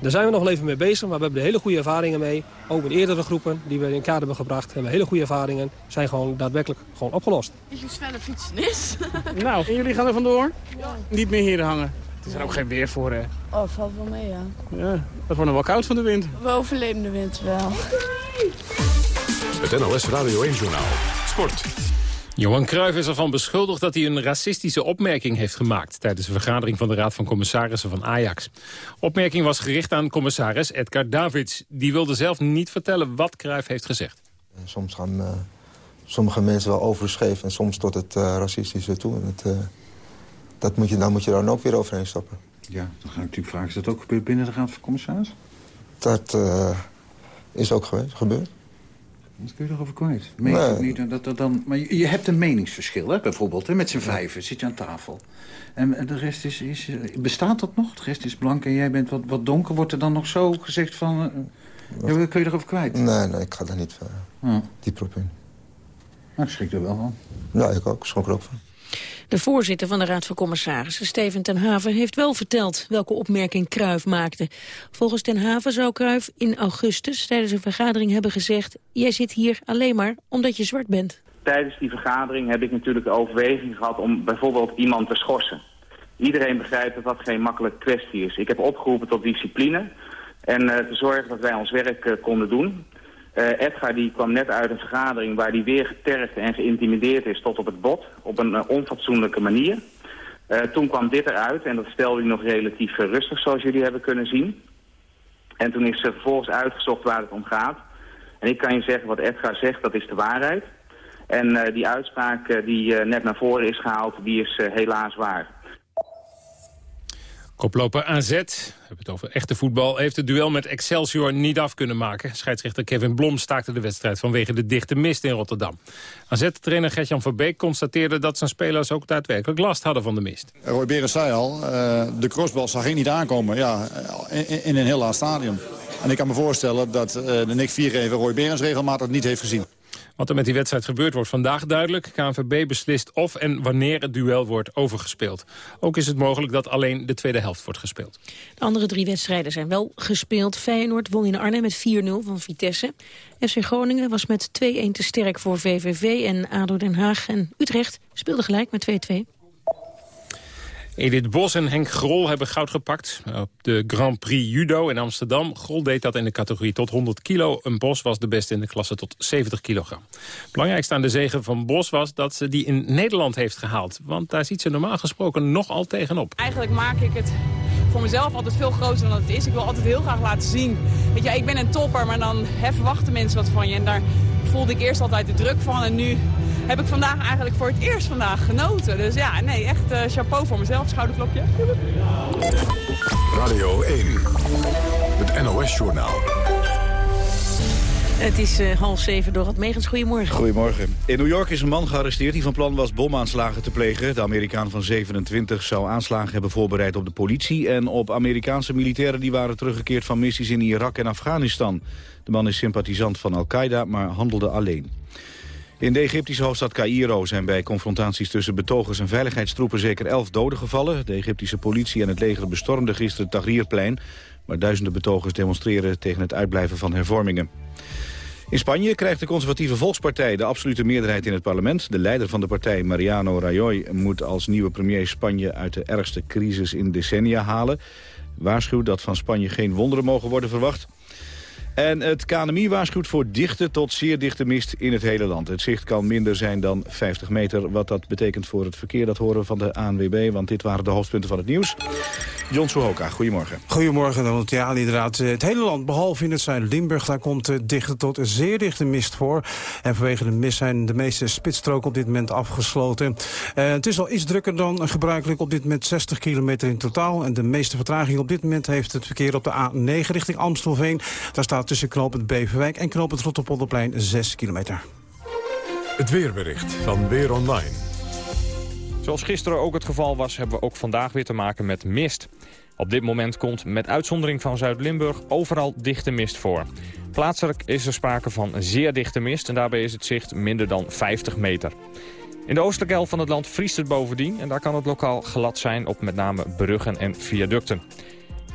Daar zijn we nog wel even mee bezig, maar we hebben er hele goede ervaringen mee. Ook met eerdere groepen die we in kaart hebben gebracht. Hebben we hele goede ervaringen. Zijn gewoon daadwerkelijk gewoon opgelost. Ik hoe Sven fietsen is. Nou, en jullie gaan er vandoor? Niet meer hier hangen. Het is er ook geen weer voor, hè? Oh, valt wel mee, ja. Ja, het wordt nog wel koud van de wind. We overleven de winter wel. Het NOS Radio 1-journaal. Sport. Johan Cruijff is ervan beschuldigd dat hij een racistische opmerking heeft gemaakt... tijdens een vergadering van de Raad van Commissarissen van Ajax. Opmerking was gericht aan commissaris Edgar Davids. Die wilde zelf niet vertellen wat Cruijff heeft gezegd. Soms gaan eh, sommige mensen wel overscheef en soms tot het eh, racistische toe. En het, eh, dat moet je, daar moet je dan ook weer overheen stappen. Ja, dan ga ik natuurlijk vragen, is dat ook gebeurd binnen de Raad van Commissaris? Dat eh, is ook geweest, gebeurd. Wat kun je erover kwijt? Meen Nee. niet dat dat dan... Maar je, je hebt een meningsverschil, hè, bijvoorbeeld. Hè, met z'n vijven zit je aan tafel. En de rest is, is... eh, Bestaat dat nog? De rest is blank en jij bent wat, wat donker. Wordt er dan nog zo gezegd van... ja, kun je erover kwijt? Nee, nee, ik ga daar niet uh, Ja. dieper op in. Nou, ik schrik er wel van. Ja, ik ook. Ik schrok er ook van. De voorzitter van de Raad van Commissarissen, Steven ten Haven, heeft wel verteld welke opmerking Kruijf maakte. Volgens ten Haven zou Kruijf in augustus tijdens een vergadering hebben gezegd... jij zit hier alleen maar omdat je zwart bent. Tijdens die vergadering heb ik natuurlijk de overweging gehad om bijvoorbeeld iemand te schorsen. Iedereen begrijpt dat dat geen makkelijke kwestie is. Ik heb opgeroepen tot discipline en eh, te zorgen dat wij ons werk eh, konden doen. Uh, Edgar die kwam net uit een vergadering waar hij weer getergd en geïntimideerd is tot op het bot. Op een uh, onfatsoenlijke manier. Uh, toen kwam dit eruit en dat stelde hij nog relatief rustig zoals jullie hebben kunnen zien. En toen is er vervolgens uitgezocht waar het om gaat. En ik kan je zeggen wat Edgar zegt, dat is de waarheid. En die uitspraak die net naar voren is gehaald, die is helaas waar. Koploper AZ, we hebben het over echte voetbal, heeft het duel met Excelsior niet af kunnen maken. Scheidsrechter Kevin Blom staakte de wedstrijd vanwege de dichte mist in Rotterdam. AZ-trainer Gertjan Verbeek constateerde dat zijn spelers ook daadwerkelijk last hadden van de mist. Roy Berens zei al, uh, de crossbal zag ik niet aankomen ja, in, in een heel laat stadium. En ik kan me voorstellen dat uh, de Nick Viergever Roy Berens regelmatig niet heeft gezien. Wat er met die wedstrijd gebeurt wordt vandaag duidelijk. KNVB beslist of en wanneer het duel wordt overgespeeld. Ook is het mogelijk dat alleen de tweede helft wordt gespeeld. De andere drie wedstrijden zijn wel gespeeld. Feyenoord won in Arnhem met 4-0 van Vitesse. FC Groningen was met 2-1 te sterk voor VVV en ADO Den Haag. En Utrecht speelde gelijk met 2-2. Edith Bos en Henk Grol hebben goud gepakt op de Grand Prix Judo in Amsterdam. Grol deed dat in de categorie tot 100 kilo. Een Bos was de beste in de klasse tot 70 kilogram. Belangrijkste aan de zegen van Bos was dat ze die in Nederland heeft gehaald. Want daar ziet ze normaal gesproken nogal tegenop. Eigenlijk maak ik het voor mezelf altijd veel groter dan het is. Ik wil altijd heel graag laten zien. Weet je, ik ben een topper, maar dan verwachten mensen wat van je. En daar voelde ik eerst altijd de druk van. En nu heb ik vandaag eigenlijk voor het eerst vandaag genoten. Dus ja, nee, echt uh, chapeau voor mezelf. Schouderklopje. Radio 1, het NOS-journaal. Het is uh, half zeven door het Megens. Goedemorgen. Goedemorgen. In New York is een man gearresteerd die van plan was bomaanslagen te plegen. De Amerikaan van 27 zou aanslagen hebben voorbereid op de politie... en op Amerikaanse militairen die waren teruggekeerd van missies in Irak en Afghanistan. De man is sympathisant van Al-Qaeda, maar handelde alleen. In de Egyptische hoofdstad Cairo zijn bij confrontaties tussen betogers en veiligheidstroepen zeker elf doden gevallen. De Egyptische politie en het leger bestormden gisteren het Tahrirplein, waar duizenden betogers demonstreren tegen het uitblijven van hervormingen. In Spanje krijgt de conservatieve Volkspartij de absolute meerderheid in het parlement. De leider van de partij, Mariano Rajoy, moet als nieuwe premier Spanje uit de ergste crisis in decennia halen. Waarschuwt dat van Spanje geen wonderen mogen worden verwacht. En het KNMI waarschuwt voor dichte tot zeer dichte mist in het hele land. Het zicht kan minder zijn dan 50 meter. Wat dat betekent voor het verkeer, dat horen we van de ANWB. Want dit waren de hoofdpunten van het nieuws. John Suhoka, goedemorgen. Goedemorgen, Donald. Ja, inderdaad. Het hele land, behalve in het Zuid-Limburg... daar komt dichte tot zeer dichte mist voor. En vanwege de mist zijn de meeste spitsstroken op dit moment afgesloten. Uh, het is al iets drukker dan gebruikelijk op dit moment 60 kilometer in totaal. En de meeste vertraging op dit moment heeft het verkeer op de A9 richting Amstelveen. Daar staat tussen knooppunt Beverwijk en knooppunt Rotterpolderplein 6 kilometer. Het weerbericht van Weer Online. Zoals gisteren ook het geval was, hebben we ook vandaag weer te maken met mist. Op dit moment komt, met uitzondering van Zuid-Limburg, overal dichte mist voor. Plaatselijk is er sprake van zeer dichte mist en daarbij is het zicht minder dan 50 meter. In de oostelijke helft van het land vriest het bovendien en daar kan het lokaal glad zijn op met name bruggen en viaducten.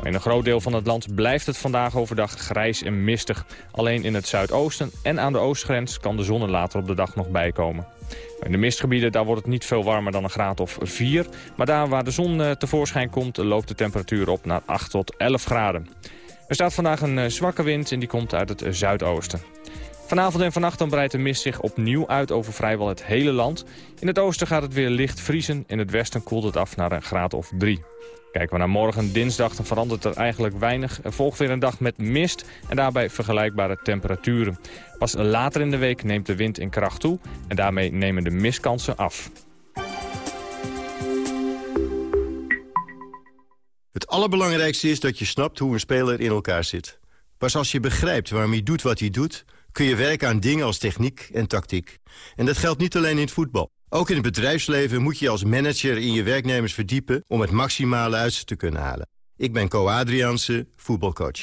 In een groot deel van het land blijft het vandaag overdag grijs en mistig. Alleen in het zuidoosten en aan de oostgrens kan de zon er later op de dag nog bijkomen. In de mistgebieden daar wordt het niet veel warmer dan een graad of 4. Maar daar waar de zon eh, tevoorschijn komt loopt de temperatuur op naar 8 tot 11 graden. Er staat vandaag een eh, zwakke wind en die komt uit het zuidoosten. Vanavond en vannacht dan breidt de mist zich opnieuw uit over vrijwel het hele land. In het oosten gaat het weer licht vriezen. In het westen koelt het af naar een graad of 3. Kijken we naar morgen dinsdag, dan verandert er eigenlijk weinig. Er volgt weer een dag met mist en daarbij vergelijkbare temperaturen. Pas later in de week neemt de wind in kracht toe en daarmee nemen de mistkansen af. Het allerbelangrijkste is dat je snapt hoe een speler in elkaar zit. Pas als je begrijpt waarom hij doet wat hij doet... kun je werken aan dingen als techniek en tactiek. En dat geldt niet alleen in het voetbal. Ook in het bedrijfsleven moet je als manager in je werknemers verdiepen... om het maximale uit ze te kunnen halen. Ik ben Co Adriaanse, voetbalcoach.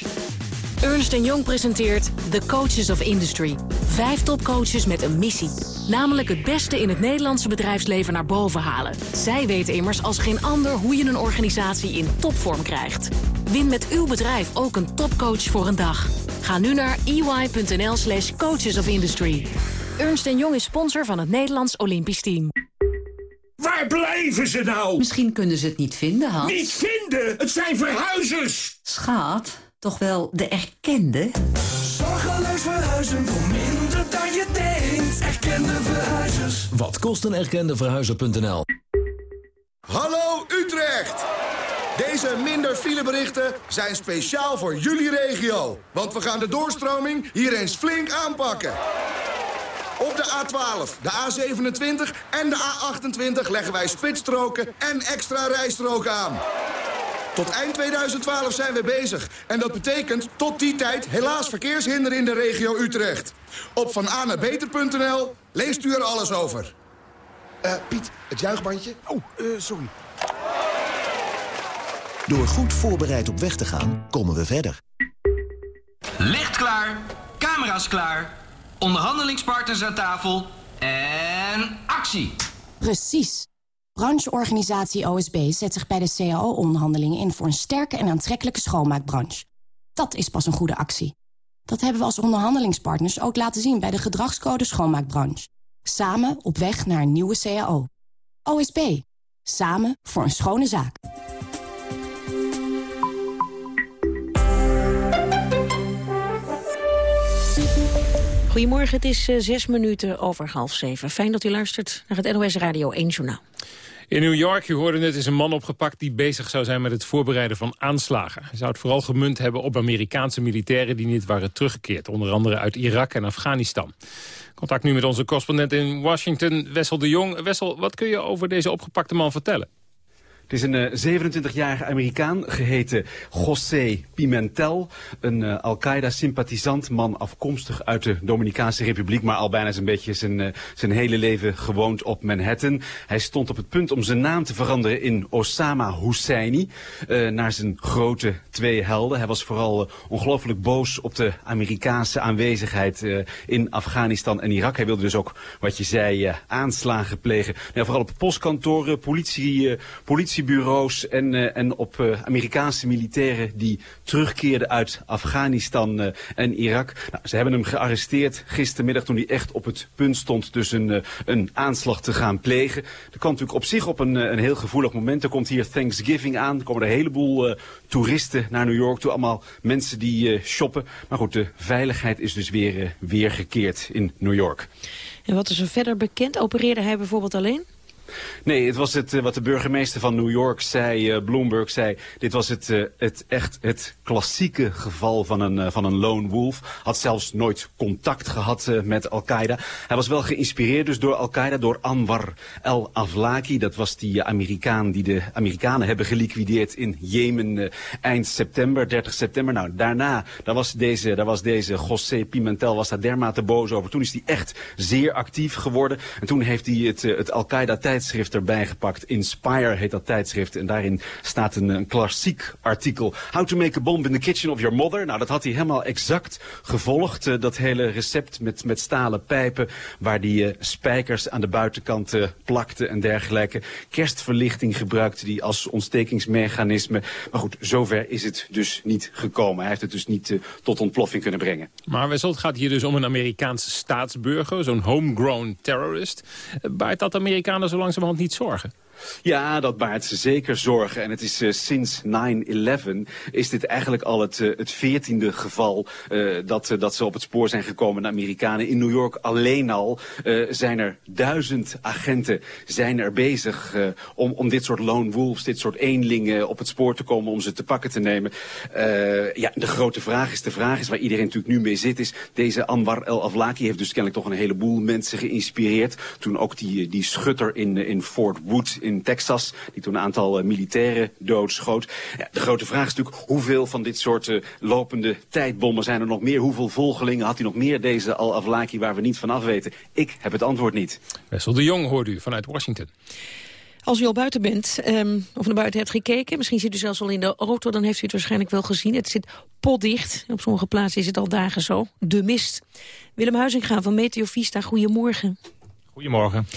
Ernst Jong presenteert The Coaches of Industry. Vijf topcoaches met een missie. Namelijk het beste in het Nederlandse bedrijfsleven naar boven halen. Zij weten immers als geen ander hoe je een organisatie in topvorm krijgt. Win met uw bedrijf ook een topcoach voor een dag. Ga nu naar ey.nl slash coaches of industry. Ernst Jong is sponsor van het Nederlands Olympisch Team. Waar blijven ze nou? Misschien kunnen ze het niet vinden, Hans. Niet vinden? Het zijn verhuizers! Schaat, toch wel de erkende? Zorgeloos verhuizen voor minder dan je denkt. Erkende verhuizers. Wat kost een erkende verhuizer.nl? Hallo Utrecht! Deze minder fileberichten zijn speciaal voor jullie regio. Want we gaan de doorstroming hier eens flink aanpakken. Op de A12, de A27 en de A28 leggen wij spitsstroken en extra rijstroken aan. Tot eind 2012 zijn we bezig. En dat betekent tot die tijd helaas verkeershinder in de regio Utrecht. Op vananabeter.nl leest u er alles over. Eh, Piet, het juichbandje. Oh, eh, sorry. Door goed voorbereid op weg te gaan, komen we verder. Licht klaar, camera's klaar, onderhandelingspartners aan tafel en actie. Precies. Brancheorganisatie OSB zet zich bij de CAO-onderhandelingen in... voor een sterke en aantrekkelijke schoonmaakbranche. Dat is pas een goede actie. Dat hebben we als onderhandelingspartners ook laten zien... bij de gedragscode schoonmaakbranche. Samen op weg naar een nieuwe CAO. OSB. Samen voor een schone zaak. Goedemorgen, het is uh, zes minuten over half zeven. Fijn dat u luistert naar het NOS Radio 1 Journaal. In New York, u hoorde het, is een man opgepakt die bezig zou zijn met het voorbereiden van aanslagen. Hij zou het vooral gemunt hebben op Amerikaanse militairen die niet waren teruggekeerd. Onder andere uit Irak en Afghanistan. Contact nu met onze correspondent in Washington, Wessel de Jong. Wessel, wat kun je over deze opgepakte man vertellen? Het is een 27-jarige eh, Amerikaan geheten José Pimentel. Een uh, Al-Qaeda-sympathisant, man afkomstig uit de Dominicaanse Republiek... maar al bijna zijn beetje zijn, uh, zijn hele leven gewoond op Manhattan. Hij stond op het punt om zijn naam te veranderen in Osama Husseini... naar zijn grote twee helden. Hij was vooral ongelooflijk boos op de Amerikaanse aanwezigheid... in Afghanistan en Irak. Hij wilde dus ook, wat je zei, aanslagen plegen. Nou, vooral op postkantoren, politie... politie politiebureaus en, uh, en op uh, Amerikaanse militairen die terugkeerden uit Afghanistan uh, en Irak. Nou, ze hebben hem gearresteerd gistermiddag toen hij echt op het punt stond dus een, een aanslag te gaan plegen. Dat kwam natuurlijk op zich op een, een heel gevoelig moment. Er komt hier Thanksgiving aan. Er komen er een heleboel toeristen naar New York toe. Allemaal mensen die shoppen. Maar goed, de veiligheid is dus weer, weer gekeerd in New York. En wat is er verder bekend? Opereerde hij bijvoorbeeld alleen? Nee, het was het, wat de burgemeester van New York zei, uh, Bloomberg zei. Dit was het, uh, het echt het klassieke geval van een, van een lone wolf. Had zelfs nooit contact gehad met Al-Qaeda. Hij was wel geïnspireerd dus door Al-Qaeda, door Anwar el-Awlaki. Dat was die Amerikaan die de Amerikanen hebben geliquideerd in Jemen eind september, 30 september. Nou, daarna, daar was deze, daar was deze José Pimentel was daar dermate boos over. Toen is hij echt zeer actief geworden. En toen heeft hij het, het Al-Qaeda-tijd tijdschrift erbij gepakt. Inspire heet dat tijdschrift. En daarin staat een, klassiek artikel. How to make a bomb in the kitchen of your mother. Nou, dat had hij helemaal exact gevolgd. Uh, dat hele recept met, met stalen pijpen. Waar die uh, spijkers aan de buitenkant uh, plakte en dergelijke. Kerstverlichting gebruikte die als ontstekingsmechanisme. Maar goed, zover is het dus niet gekomen. Hij heeft het dus niet tot ontploffing kunnen brengen. Maar Wessel, het gaat hier dus om een Amerikaanse staatsburger. Zo'n homegrown terrorist. Baart dat Amerikanen zo lang langzamerhand niet zorgen? Ja, dat baart ze zeker zorgen. En het is uh, sinds 9-11 is dit eigenlijk al het, het veertiende geval uh, dat, dat ze op het spoor zijn gekomen. De Amerikanen in New York alleen al zijn er duizend agenten zijn er bezig om, om dit soort lone wolves, dit soort eenlingen op het spoor te komen om ze te pakken te nemen. ja, de grote vraag is, de vraag is waar iedereen natuurlijk nu mee zit, is deze Anwar el-Awlaki heeft dus kennelijk toch een heleboel mensen geïnspireerd. Toen ook die, die schutter in, in Fort Wood in Texas, die toen een aantal uh, militairen doodschoot. Ja, de grote vraag is natuurlijk, hoeveel van dit soort uh, lopende tijdbommen zijn er nog meer? Hoeveel volgelingen had hij nog meer, deze Al-Awlaki, waar we niet van af weten? Ik heb het antwoord niet. Wessel de Jong hoort u vanuit Washington. Als u al buiten bent, um, of naar buiten hebt gekeken... misschien zit u zelfs al in de auto, dan heeft u het waarschijnlijk wel gezien. Het zit potdicht. Op sommige plaatsen is het al dagen zo. De mist. Willem Huizinga van Meteovista, goedemorgen. Goedemorgen.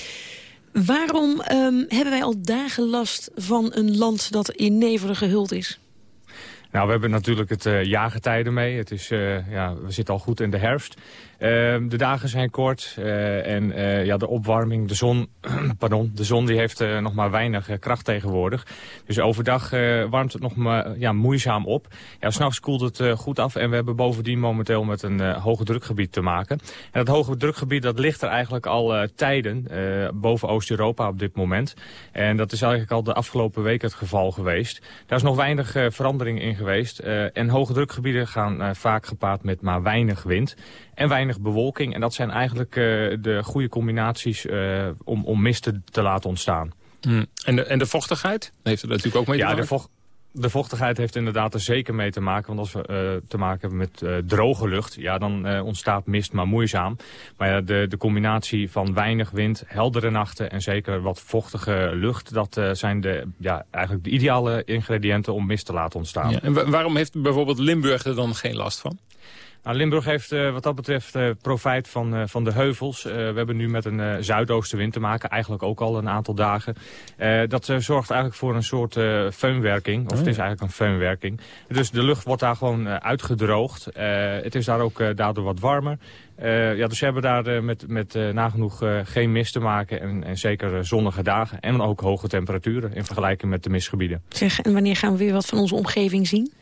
Waarom um, hebben wij al dagen last van een land dat in nevelen gehuld is? Nou, we hebben natuurlijk het uh, mee. Het is, uh, ja, we zitten al goed in de herfst. Uh, de dagen zijn kort en ja, de opwarming, de zon, pardon, de zon die heeft nog maar weinig kracht tegenwoordig. Dus overdag warmt het nog maar ja, moeizaam op. Ja, S'nachts koelt het goed af en we hebben bovendien momenteel met een hoge drukgebied te maken. En dat hoge drukgebied dat ligt er eigenlijk al tijden boven Oost-Europa op dit moment. En dat is eigenlijk al de afgelopen week het geval geweest. Daar is nog weinig verandering in geweest. En hoge drukgebieden gaan vaak gepaard met maar weinig wind en weinig bewolking. En dat zijn eigenlijk uh, de goede combinaties om, om mist te, te laten ontstaan. Mm. En, de, en de vochtigheid? Heeft er natuurlijk ook mee te ja, maken? De vocht, de vochtigheid heeft inderdaad er zeker mee te maken. Want als we uh, te maken hebben met uh, droge lucht, ja, dan uh, ontstaat mist maar moeizaam. Maar ja, de, de combinatie van weinig wind, heldere nachten en zeker wat vochtige lucht... dat zijn de, ja, eigenlijk de ideale ingrediënten om mist te laten ontstaan. Ja, en waarom heeft bijvoorbeeld Limburg er dan geen last van? Nou, Limburg heeft uh, wat dat betreft uh, profijt van, uh, van de heuvels. we hebben nu met een zuidoostenwind te maken, eigenlijk ook al een aantal dagen. dat zorgt eigenlijk voor een soort feunwerking, of oh. het is eigenlijk een feunwerking. Dus de lucht wordt daar gewoon uitgedroogd. het is daar ook daardoor wat warmer. ja, dus we hebben daar met, met nagenoeg geen mist te maken en, en zeker zonnige dagen. En ook hoge temperaturen in vergelijking met de mistgebieden. Zeg, en wanneer gaan we weer wat van onze omgeving zien?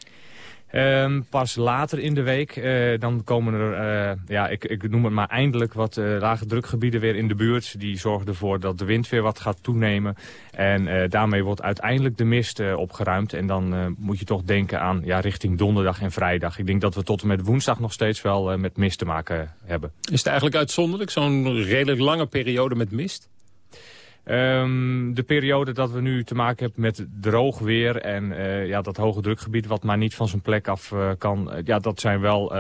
Um, pas later in de week, uh, dan komen er, uh, ja, ik, ik noem het maar eindelijk wat uh, lage drukgebieden weer in de buurt. Die zorgen ervoor dat de wind weer wat gaat toenemen. En daarmee wordt uiteindelijk de mist opgeruimd. En dan moet je toch denken aan ja, richting donderdag en vrijdag. Ik denk dat we tot en met woensdag nog steeds wel met mist te maken hebben. Is het eigenlijk uitzonderlijk, zo'n redelijk lange periode met mist? Um, de periode dat we nu te maken hebben met droog weer en uh, ja, dat hoge drukgebied wat maar niet van zijn plek af uh, kan. Uh, ja, dat zijn wel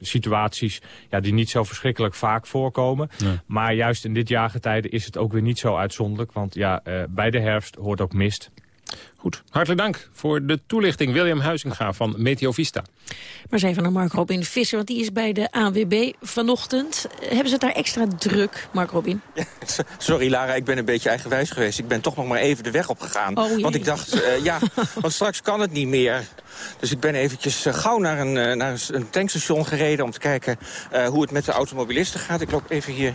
situaties ja, die niet zo verschrikkelijk vaak voorkomen. Nee. Maar juist in dit jaargetijde is het ook weer niet zo uitzonderlijk. Want ja, bij de herfst hoort ook mist. Goed, hartelijk dank voor de toelichting. William Huizinga van Meteovista. Maar zijn van de Mark Robin Visser, want die is bij de ANWB vanochtend. Hebben ze het daar extra druk, Mark Robin? Ja, sorry Lara, ik ben een beetje eigenwijs geweest. Ik ben toch nog maar even de weg opgegaan. Oh, want ik dacht, uh, ja, want straks kan het niet meer. Dus ik ben eventjes uh, gauw naar een, uh, naar een tankstation gereden... om te kijken hoe het met de automobilisten gaat. Ik loop even hier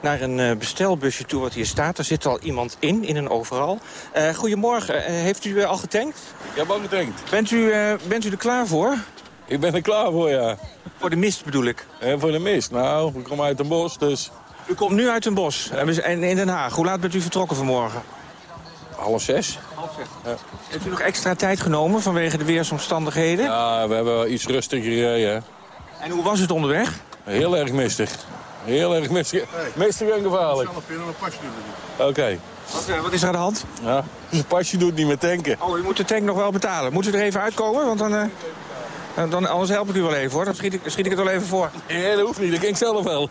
naar een bestelbusje toe wat hier staat. Er zit al iemand in, in een overal. goedemorgen, heeft u al getankt? Ik heb al getankt. Bent u, bent u er klaar voor? Ik ben er klaar voor, ja. Voor de mist bedoel ik? Voor de mist. Nou, ik kom uit een bos, dus... U komt nu uit een bos en in Den Haag. Hoe laat bent u vertrokken vanmorgen? Half zes. Half zes. Ja. Heeft u nog extra tijd genomen vanwege de weersomstandigheden? Ja, we hebben iets rustiger gereden. En hoe was het onderweg? Heel erg mistig. Heel erg mistig. Mistig en gevaarlijk. Oké. Okay. Wat, uh, wat, is er aan de hand? Ja, zijn pasje doet niet meer tanken. Oh, u moet de tank nog wel betalen. Moet u er even uitkomen? Want dan... Uh... Dan, anders help ik u wel even hoor. Dan schiet ik, schiet ik het wel even voor. Nee, dat hoeft niet. Dat ging ik zelf wel.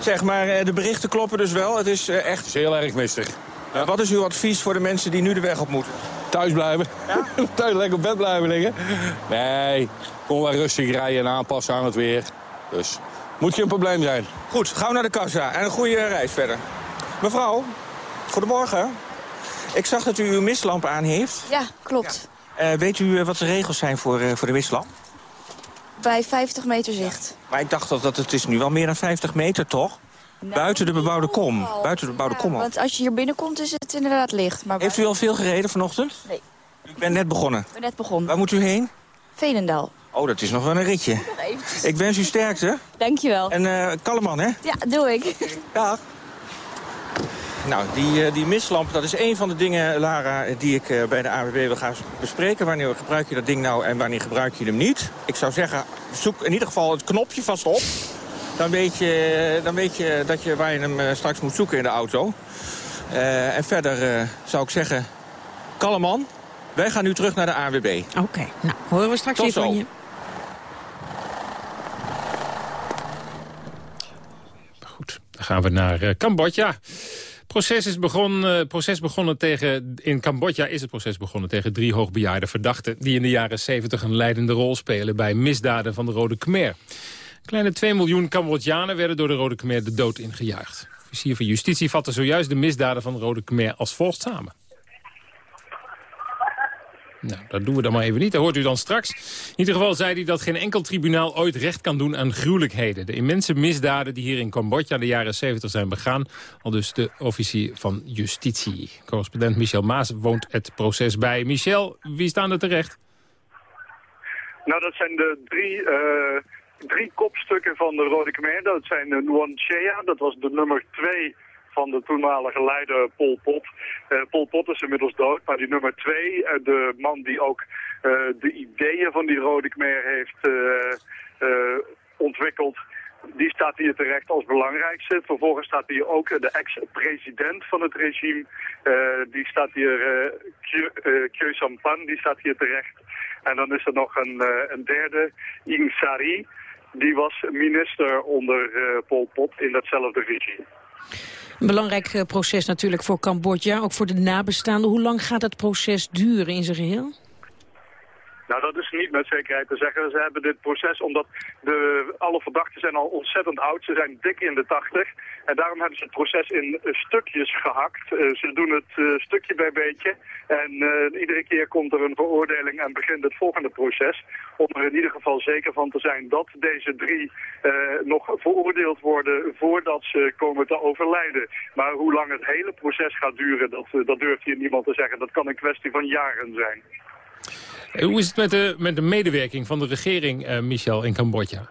zeg maar, de berichten kloppen dus wel. Het is echt... Het is heel erg mistig. Ja. Wat is uw advies voor de mensen die nu de weg op moeten? Thuis blijven. Ja? Thuis lekker op bed blijven liggen. Nee, gewoon wel rustig rijden en aanpassen aan het weer. Dus moet je een probleem zijn. Goed, gauw naar de kassa en een goede reis verder. Mevrouw, goedemorgen. Ik zag dat u uw mistlamp aan heeft. Ja, klopt. Ja. Uh, weet u wat de regels zijn voor, uh, voor de mistlamp? Bij 50 meter zicht. Maar ik dacht dat, dat het is nu wel meer dan 50 meter, toch? Nou, buiten de bebouwde kom. Buiten de bebouwde kom al. Want als je hier binnenkomt is het inderdaad licht. Maar Heeft u al veel gereden vanochtend? Nee. U bent net begonnen? Ik ben net begonnen. Waar moet u heen? Veenendaal. Oh, dat is nog wel een ritje. Nog eventjes. Ik wens u sterkte. Dankjewel. En uh, kalleman, hè? Ja, doe ik. Dag. Nou, die, die mistlamp, dat is een van de dingen, Lara, die ik uh, bij de AWB wil gaan bespreken. Wanneer gebruik je dat ding nou en wanneer gebruik je hem niet? Ik zou zeggen, zoek in ieder geval het knopje vast op. Dan weet je, dan weet je dat je waar je hem uh, straks moet zoeken in de auto. Uh, en verder zou ik zeggen, kalleman, wij gaan nu terug naar de AWB. Oké, okay. nou, horen we straks weer zo. van je. Goed, dan gaan we naar uh, Cambodja. Proces is begonnen, proces begonnen tegen, in Cambodja is het proces begonnen tegen drie hoogbejaarde verdachten... die in de jaren 70 een leidende rol spelen bij misdaden van de Rode Khmer. Kleine 2 miljoen Cambodjanen werden door de Rode Khmer de dood ingejaagd. Officier van Justitie vatte zojuist de misdaden van de Rode Khmer als volgt samen. Nou, dat doen we dan maar even niet. Dat hoort u dan straks. In ieder geval zei hij dat geen enkel tribunaal ooit recht kan doen aan gruwelijkheden. De immense misdaden die hier in Cambodja de jaren 70 zijn begaan. Al dus de officier van justitie. Correspondent Michel Maas woont het proces bij. Michel, wie staan er terecht? Nou, dat zijn de drie, eh, drie kopstukken van de Rode Khmer. Dat zijn Nguyen Chea, dat was de nummer twee van de toenmalige leider Pol Pot. Uh, Pol Pot is inmiddels dood, maar die nummer twee, uh, de man die ook uh, de ideeën van die Rode Khmer heeft ontwikkeld, die staat hier terecht als belangrijkste. Vervolgens staat hier ook de ex-president van het regime, die staat hier, uh, Kyo Sampan, die staat hier terecht. En dan is er nog een, een derde, Ing Sari, die was minister onder Pol Pot in datzelfde regime. Een belangrijk proces natuurlijk voor Cambodja, ook voor de nabestaanden. Hoe lang gaat het proces duren in zijn geheel? Nou, dat is niet met zekerheid te zeggen. Ze hebben dit proces, omdat de, alle verdachten zijn al ontzettend oud. Ze zijn dik in de tachtig. En daarom hebben ze het proces in stukjes gehakt. Uh, ze doen het uh, stukje bij beetje. En iedere keer komt er een veroordeling en begint het volgende proces. Om er in ieder geval zeker van te zijn dat deze drie nog veroordeeld worden voordat ze komen te overlijden. Maar hoe lang het hele proces gaat duren, dat, dat durft hier niemand te zeggen. Dat kan een kwestie van jaren zijn. Hoe is het met de, met de medewerking van de regering, uh, Michel, in Cambodja?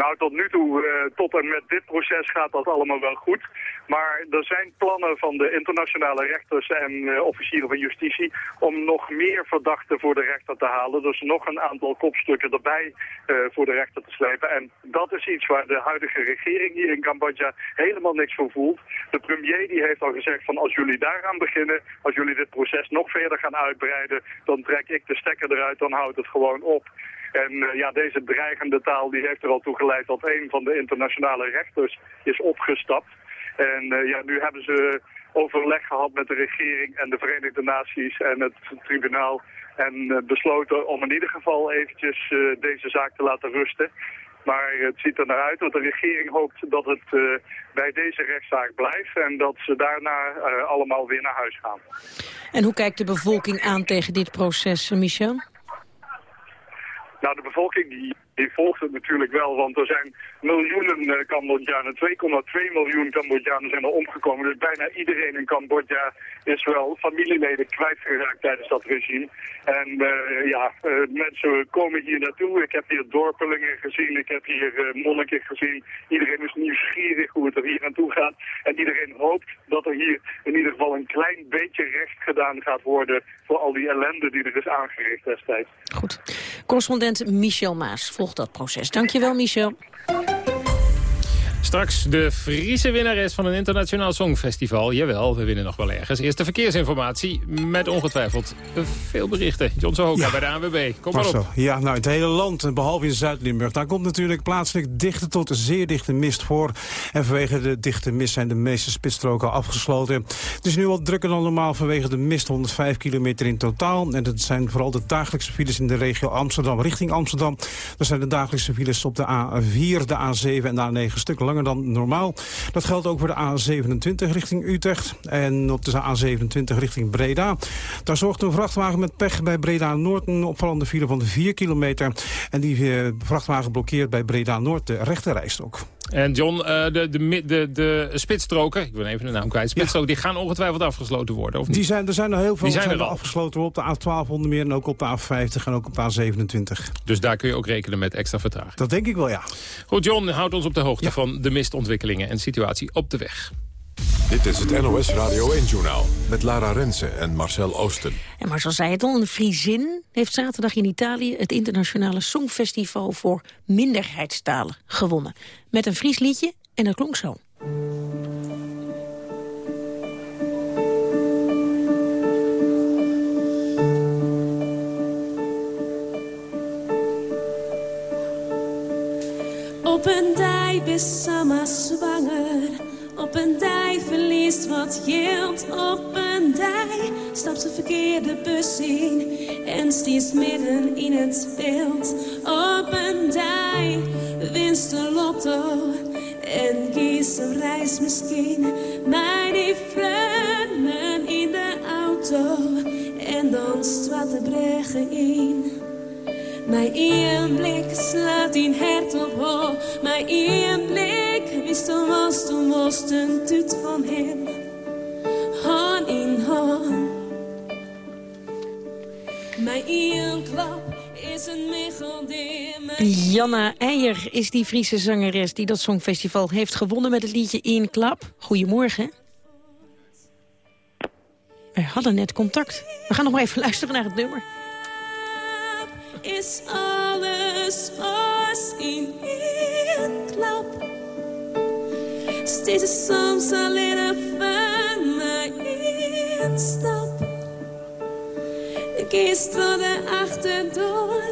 Nou, tot nu toe, uh, tot en met dit proces gaat dat allemaal wel goed. Maar er zijn plannen van de internationale rechters en uh, officieren van justitie om nog meer verdachten voor de rechter te halen. Dus nog een aantal kopstukken erbij uh, voor de rechter te slepen. En dat is iets waar de huidige regering hier in Cambodja helemaal niks voor voelt. De premier die heeft al gezegd van als jullie daaraan beginnen, als jullie dit proces nog verder gaan uitbreiden, dan trek ik de stekker eruit, dan houdt het gewoon op. En uh, ja, deze dreigende taal die heeft er al toe geleid dat een van de internationale rechters is opgestapt. En uh, ja, nu hebben ze overleg gehad met de regering en de Verenigde Naties en het tribunaal. En uh, besloten om in ieder geval eventjes deze zaak te laten rusten. Maar het ziet er naar uit dat de regering hoopt dat het bij deze rechtszaak blijft... en dat ze daarna allemaal weer naar huis gaan. En hoe kijkt de bevolking aan tegen dit proces, Michel? Nou, de bevolking die, volgt het natuurlijk wel, want er zijn miljoenen uh, Cambodjanen, 2,2 miljoen Cambodjanen zijn er omgekomen. Dus bijna iedereen in Cambodja is wel familieleden kwijtgeraakt tijdens dat regime. En uh, ja, uh, mensen komen hier naartoe. Ik heb hier dorpelingen gezien, ik heb hier monniken gezien. Iedereen is nieuwsgierig hoe het er hier aan toe gaat. En iedereen hoopt dat er hier in ieder geval een klein beetje recht gedaan gaat worden voor al die ellende die er is aangericht destijds. Goed. Correspondent Michel Maas volgt dat proces. Dankjewel, Michel. Straks de Friese winnares van een internationaal songfestival. Jawel, we winnen nog wel ergens. Eerste verkeersinformatie met ongetwijfeld veel berichten. John Sohoka ja. bij de ANWB. Kom maar op. Ja, nou, het hele land, behalve in Zuid-Limburg. Daar komt natuurlijk plaatselijk dichte tot zeer dichte mist voor. En vanwege de dichte mist zijn de meeste spitsstroken afgesloten. Het is nu wat drukker dan normaal vanwege de mist. 105 kilometer in totaal. En dat zijn vooral de dagelijkse files in de regio Amsterdam richting Amsterdam. Dat zijn de dagelijkse files op de A4, de A7 en de A9 stuk langer dan normaal. Dat geldt ook voor de A27 richting Utrecht. En op de A27 richting Breda. Daar zorgt een vrachtwagen met pech bij Breda-Noord... een opvallende file van 4 kilometer. En die eh, vrachtwagen blokkeert bij Breda-Noord de rechterrijstok. En John, uh, de, de, de, de spitsstroken, ik ben even de naam kwijt, spitsstroken, ja. die gaan ongetwijfeld afgesloten worden, of niet? Die zijn, er zijn er heel veel die zijn, zijn er al. afgesloten op de A12 onder meer en ook op de A50 en ook op de A27. Dus daar kun je ook rekenen met extra vertraging? Dat denk ik wel, ja. Goed, John, houd ons op de hoogte ja. van de mistontwikkelingen en situatie op de weg. Dit is het NOS Radio 1-journaal met Lara Rensen en Marcel Oosten. En Marcel zei het al, een Friesin heeft zaterdag in Italië... het internationale songfestival voor minderheidstalen gewonnen. Met een Fries liedje en dat klonk zo. Op een dij wat geld. Op een dij stapt ze verkeerde bus in. En stiest midden in het beeld. Op een dij winst de lotto. En kiest een reis misschien. Maar die vreugden in de auto. En dan brengen in. Mijn blik slaat in hart op hoor. Mijn een tuut van hem. Hand in hand. Mijn klap is een mechelde. Janna Eijer is die Friese zangeres die dat Songfestival heeft gewonnen met het liedje In Klap. Goedemorgen. We hadden net contact. We gaan nog maar even luisteren naar het nummer. is alles als in één klap. Steeds is soms alleen van mij één stap. De door de achterdoor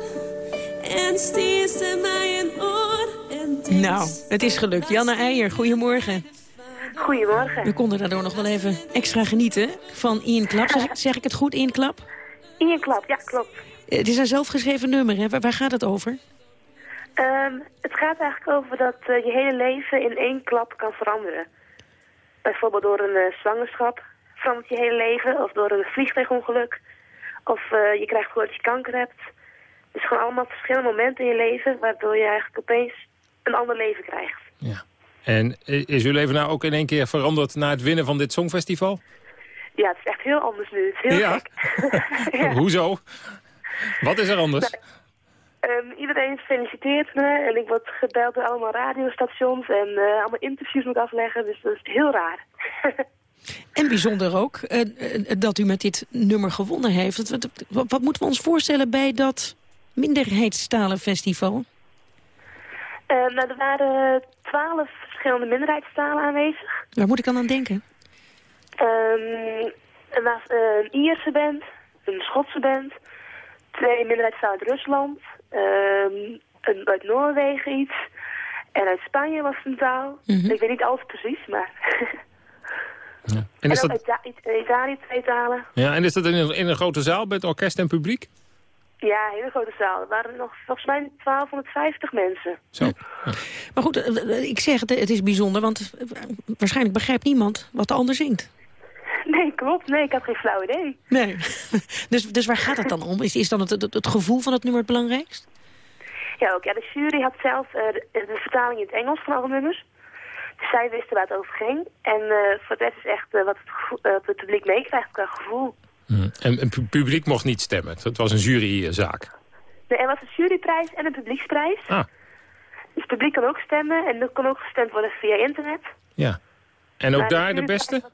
en steeds in mij een oor. En Nou, het is gelukt. Janna Eijer, goedemorgen. Goedemorgen. We konden daardoor nog wel even extra genieten van Ian Klap. Zeg, zeg ik het goed, Ian Klap? Ian Klap, ja, klopt. Het is een zelfgeschreven nummer, hè? Waar, waar gaat het over? Ehm, het gaat eigenlijk over dat eh, je hele leven in één klap kan veranderen. Bijvoorbeeld door een eh, zwangerschap verandert je hele leven. Of door een vliegtuigongeluk. Of eh, je krijgt gewoon dat je kanker hebt. Dus gewoon allemaal verschillende momenten in je leven... waardoor je eigenlijk opeens een ander leven krijgt. En i- is uw leven nou ook in één keer veranderd na het winnen van dit Songfestival? Ja, het is echt heel anders nu. Het is heel Ja? gek. Hoezo? Wat is er anders? Ehm, iedereen feliciteert me en ik word gebeld door allemaal radiostations en eh, allemaal interviews moet afleggen, dus dat is heel raar. En bijzonder ook eh, eh, dat u met dit nummer gewonnen heeft. Wat, wat, wat- wat moeten we ons voorstellen bij dat minderheidstalenfestival? Nou, er waren twaalf verschillende minderheidstalen aanwezig. Waar moet ik dan aan denken? Ehm, er was een Ierse band, een Schotse band, twee minderheidstalen uit Rusland, een, uit Noorwegen iets en uit Spanje was een taal. Mhm. Ik weet niet alles precies, maar... En en is ook dat, Ita- Italië twee talen. ja, en is dat in een, in een grote zaal met orkest en publiek? Ja, een hele grote zaal. Er waren nog volgens mij 1250 mensen. Zo. Maar goed, eh, eh, ik zeg het, het is bijzonder, want eh, waarschijnlijk begrijpt niemand wat de ander zingt. Nee, klopt. Nee, ik had geen flauw idee. Nee. dus, dus waar gaat het dan om? Is, is dan het, het, het gevoel van het nummer het belangrijkst? Ja, ook. Ja, de jury had zelf eh, de, de vertaling in het Engels van alle nummers. Dus zij wisten waar het over ging. En eh, voor de rest is echt eh, wat het, gevoel- het publiek meekrijgt qua gevoel. En het pu- publiek mocht niet stemmen. Het was een juryzaak. Nee, er was een juryprijs en een publieksprijs. Ah. Dus het publiek kan ook stemmen en er kan ook gestemd worden via internet. Ja. En ook Maar daar de juryprijs beste?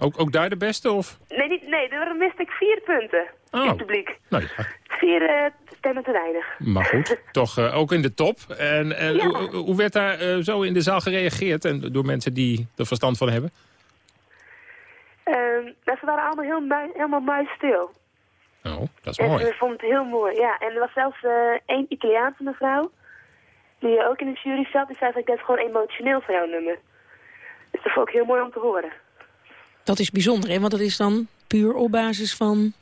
Ook, ook daar de beste? Of? Nee, niet, nee, daar miste ik vier punten in het publiek. Nou ja, Vier eh, stemmen te weinig. maar goed. Toch eh, ook in de top. En, en Ja. hoe, hoe werd daar eh, zo in de zaal gereageerd? En door mensen die er verstand van hebben? Ehm, maar ze waren allemaal heel mui- helemaal muisstil. Oh, dat is En mooi. ze vonden het heel mooi, ja. En er was zelfs één Italiaanse mevrouw, die ook in de jury zat. Die zei van, ik ben gewoon emotioneel voor jouw nummer. Dus dat vond ik heel mooi om te horen. Dat is bijzonder, hè? want dat is dan puur op basis van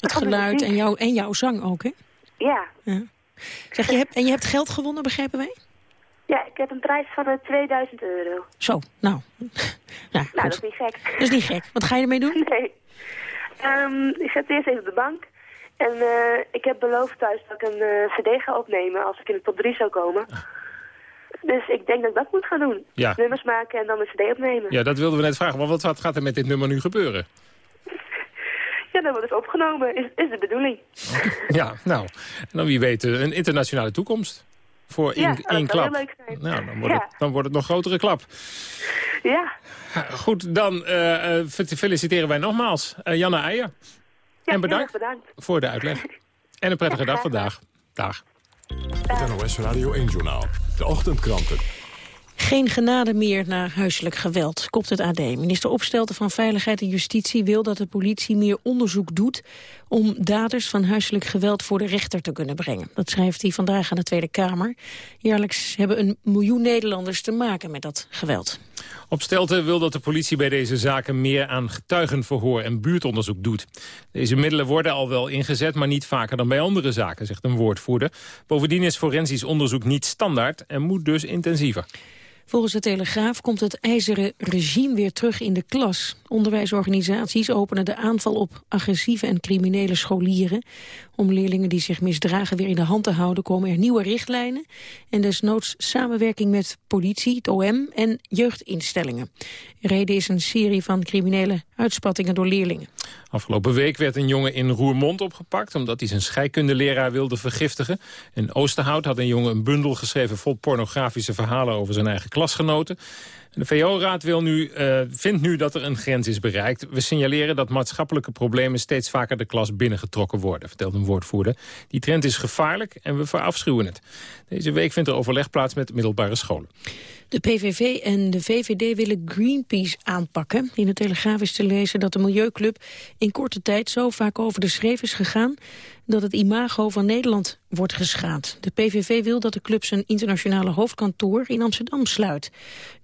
het geluid en, jouw en jouw zang ook, hè? Ja. Ja. Zeg, je hebt, en je hebt geld gewonnen, begrijpen wij? Ja, ik heb een prijs van eh, 2000 euro. Zo, nou. Ja, Nou, dat is niet gek. Dat is niet gek. Wat ga je ermee doen? Nee. Ehm, ik zet het eerst even op de bank. En eh, ik heb beloofd thuis dat ik een eh, cd ga opnemen als ik in de top 3 zou komen. Dus ik denk dat ik dat moet gaan doen. Ja. Nummers maken en dan een cd opnemen. Ja, dat wilden we net vragen. Maar wat, wat gaat er met dit nummer nu gebeuren? Ja, dan wordt het opgenomen. Is, is de bedoeling. Ja, nou. En dan wie weet eh, een internationale toekomst. Voor Ja, één dat één zou klap. heel leuk zijn. Nou, dan wordt, Ja. het, dan wordt het nog grotere klap. Ja. Goed, dan eh, eh, fe- feliciteren wij nogmaals uh, Janne Eijer. Ja, en bedankt, bedankt. voor de uitleg. En een prettige dag vandaag. Dag. Het NOS Radio 1-journaal. De ochtendkranten. Geen genade meer naar huiselijk geweld, kopt het AD. Minister Opstelten van Veiligheid en Justitie wil dat de politie meer onderzoek doet... om daders van huiselijk geweld voor de rechter te kunnen brengen. Dat schrijft hij vandaag aan de Tweede Kamer. Jaarlijks hebben een miljoen Nederlanders te maken met dat geweld. Opstelten wil dat de politie bij deze zaken meer aan getuigenverhoor en buurtonderzoek doet. Deze middelen worden al wel ingezet, maar niet vaker dan bij andere zaken, zegt een woordvoerder. Bovendien is forensisch onderzoek niet standaard en moet dus intensiever. Volgens de Telegraaf komt het ijzeren regime weer terug in de klas. Onderwijsorganisaties openen de aanval op agressieve en criminele scholieren. Om leerlingen die zich misdragen weer in de hand te houden... komen er nieuwe richtlijnen en desnoods samenwerking met politie, het OM en jeugdinstellingen. Reden is een serie van criminele uitspattingen door leerlingen. Afgelopen week werd een jongen in Roermond opgepakt... omdat hij zijn scheikundeleraar wilde vergiftigen. In Oosterhout had een jongen een bundel geschreven... vol pornografische verhalen over zijn eigen klasgenoten. De VO-raad nu, uh, vindt nu dat er een grens is bereikt. We signaleren dat maatschappelijke problemen steeds vaker de klas binnengetrokken worden, vertelt een woordvoerder. Die trend is gevaarlijk en we verafschuwen het. Deze week vindt er overleg plaats met middelbare scholen. De PVV en de VVD willen Greenpeace aanpakken. In de Telegraaf is te lezen dat de Milieuclub in korte tijd zo vaak over de schreef is gegaan dat het imago van Nederland wordt geschaad. De PVV wil dat de club zijn internationale hoofdkantoor in Amsterdam sluit.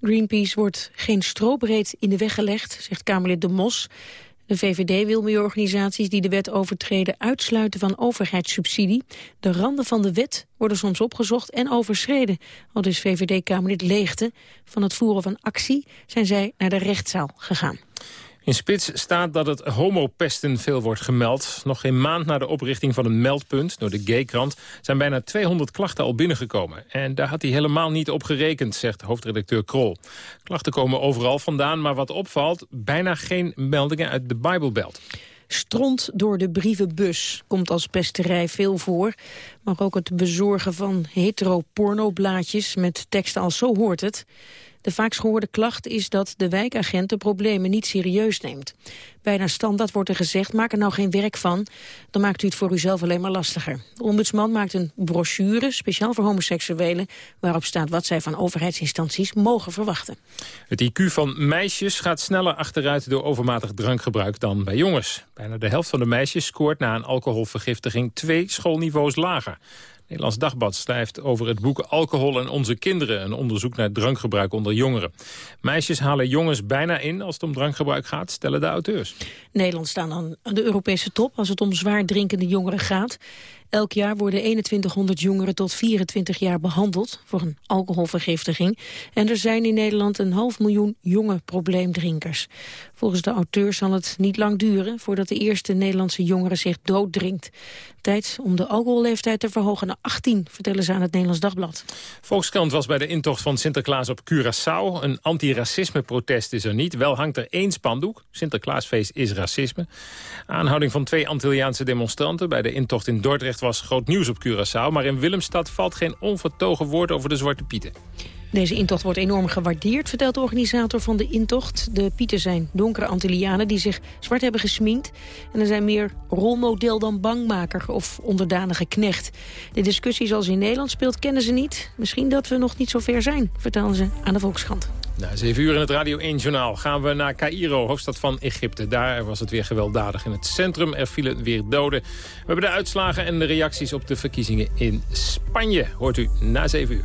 Greenpeace wordt geen strobreed in de weg gelegd, zegt Kamerlid De Mos. De VVD wil milieuorganisaties die de wet overtreden uitsluiten van overheidssubsidie. De randen van de wet worden soms opgezocht en overschreden. Al dus VVD-Kamerlid Leegte. Van het voeren van actie zijn zij naar de rechtszaal gegaan. In Spits staat dat het homopesten veel wordt gemeld. Nog geen maand na de oprichting van een meldpunt door de Gaykrant... zijn bijna 200 klachten al binnengekomen. En daar had hij helemaal niet op gerekend, zegt hoofdredacteur Krol. Klachten komen overal vandaan, maar wat opvalt... bijna geen meldingen uit de Bijbelbelt. Stront door de brievenbus komt als pesterij veel voor. Maar ook het bezorgen van hetero-pornoblaadjes met teksten als zo hoort het. De vaakst gehoorde klacht is dat de wijkagent de problemen niet serieus neemt. Bijna standaard wordt er gezegd, maak er nou geen werk van. Dan maakt u het voor uzelf alleen maar lastiger. De ombudsman maakt een brochure, speciaal voor homoseksuelen... waarop staat wat zij van overheidsinstanties mogen verwachten. Het IQ van meisjes gaat sneller achteruit door overmatig drankgebruik dan bij jongens. Bijna de helft van de meisjes scoort na een alcoholvergiftiging twee schoolniveaus lager. Nederlands Dagblad schrijft over het boek Alcohol en onze kinderen. Een onderzoek naar drankgebruik onder jongeren. Meisjes halen jongens bijna in als het om drankgebruik gaat, stellen de auteurs. Nederland staan aan de Europese top als het om zwaar drinkende jongeren gaat. Elk jaar worden 2100 jongeren tot 24 jaar behandeld voor een alcoholvergiftiging. En er zijn in Nederland een half miljoen jonge probleemdrinkers. Volgens de auteur zal het niet lang duren voordat de eerste Nederlandse jongere zich dooddrinkt. Tijd om de alcoholleeftijd te verhogen naar 18, vertellen ze aan het Nederlands Dagblad. Volkskrant was bij de intocht van Sinterklaas op Curaçao. Een antiracisme-protest is er niet. Wel hangt er één spandoek. Sinterklaasfeest is racisme. Aanhouding van twee Antilliaanse demonstranten bij de intocht in Dordrecht was groot nieuws op Curaçao. Maar in Willemstad valt geen onvertogen woord over de Zwarte Pieten. Deze intocht wordt enorm gewaardeerd, vertelt de organisator van de intocht. De Pieten zijn donkere Antillianen die zich zwart hebben gesminkt. En er zijn meer rolmodel dan bangmaker of onderdanige knecht. De discussie zoals in Nederland speelt kennen ze niet. Misschien dat we nog niet zo ver zijn, vertellen ze aan de Volkskrant. Na 7 uur in het Radio 1-journaal gaan we naar Cairo, hoofdstad van Egypte. Daar was het weer gewelddadig in het centrum. Er vielen weer doden. We hebben de uitslagen en de reacties op de verkiezingen in Spanje. Hoort u na 7 uur.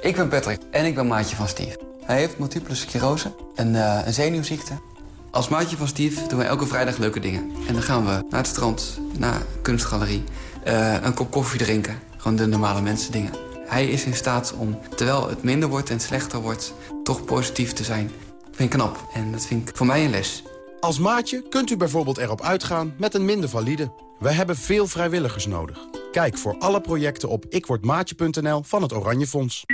Ik ben Patrick en ik ben maatje van Steve. Hij heeft multiple sclerose, een, uh, een zenuwziekte. Als maatje van Steve doen we elke vrijdag leuke dingen. En dan gaan we naar het strand, naar een kunstgalerie, uh, een kop koffie drinken. Gewoon de normale mensen dingen. Hij is in staat om, terwijl het minder wordt en slechter wordt... toch positief te zijn. Dat vind ik knap en dat vind ik voor mij een les. Als maatje kunt u bijvoorbeeld erop uitgaan met een minder valide. We hebben veel vrijwilligers nodig. Kijk voor alle projecten op ikwordmaatje.nl van het Oranje Fonds.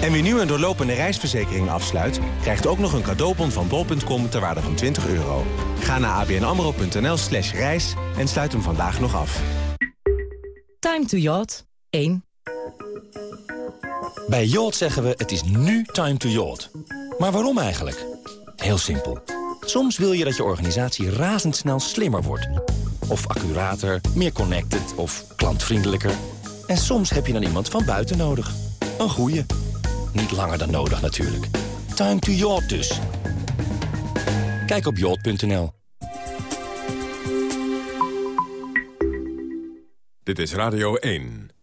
En wie nu een doorlopende reisverzekering afsluit... krijgt ook nog een cadeaubon van bol.com ter waarde van 20 euro. Ga naar abnamro.nl slash reis en sluit hem vandaag nog af. Time to yacht 1. Bij Yacht zeggen we het is nu time to yacht. Maar waarom eigenlijk? Heel simpel. Soms wil je dat je organisatie razendsnel slimmer wordt. Of accurater, meer connected of klantvriendelijker. En soms heb je dan iemand van buiten nodig. Een goeie. Niet langer dan nodig natuurlijk. Time to yacht dus. Kijk op yacht.nl. Dit is Radio 1.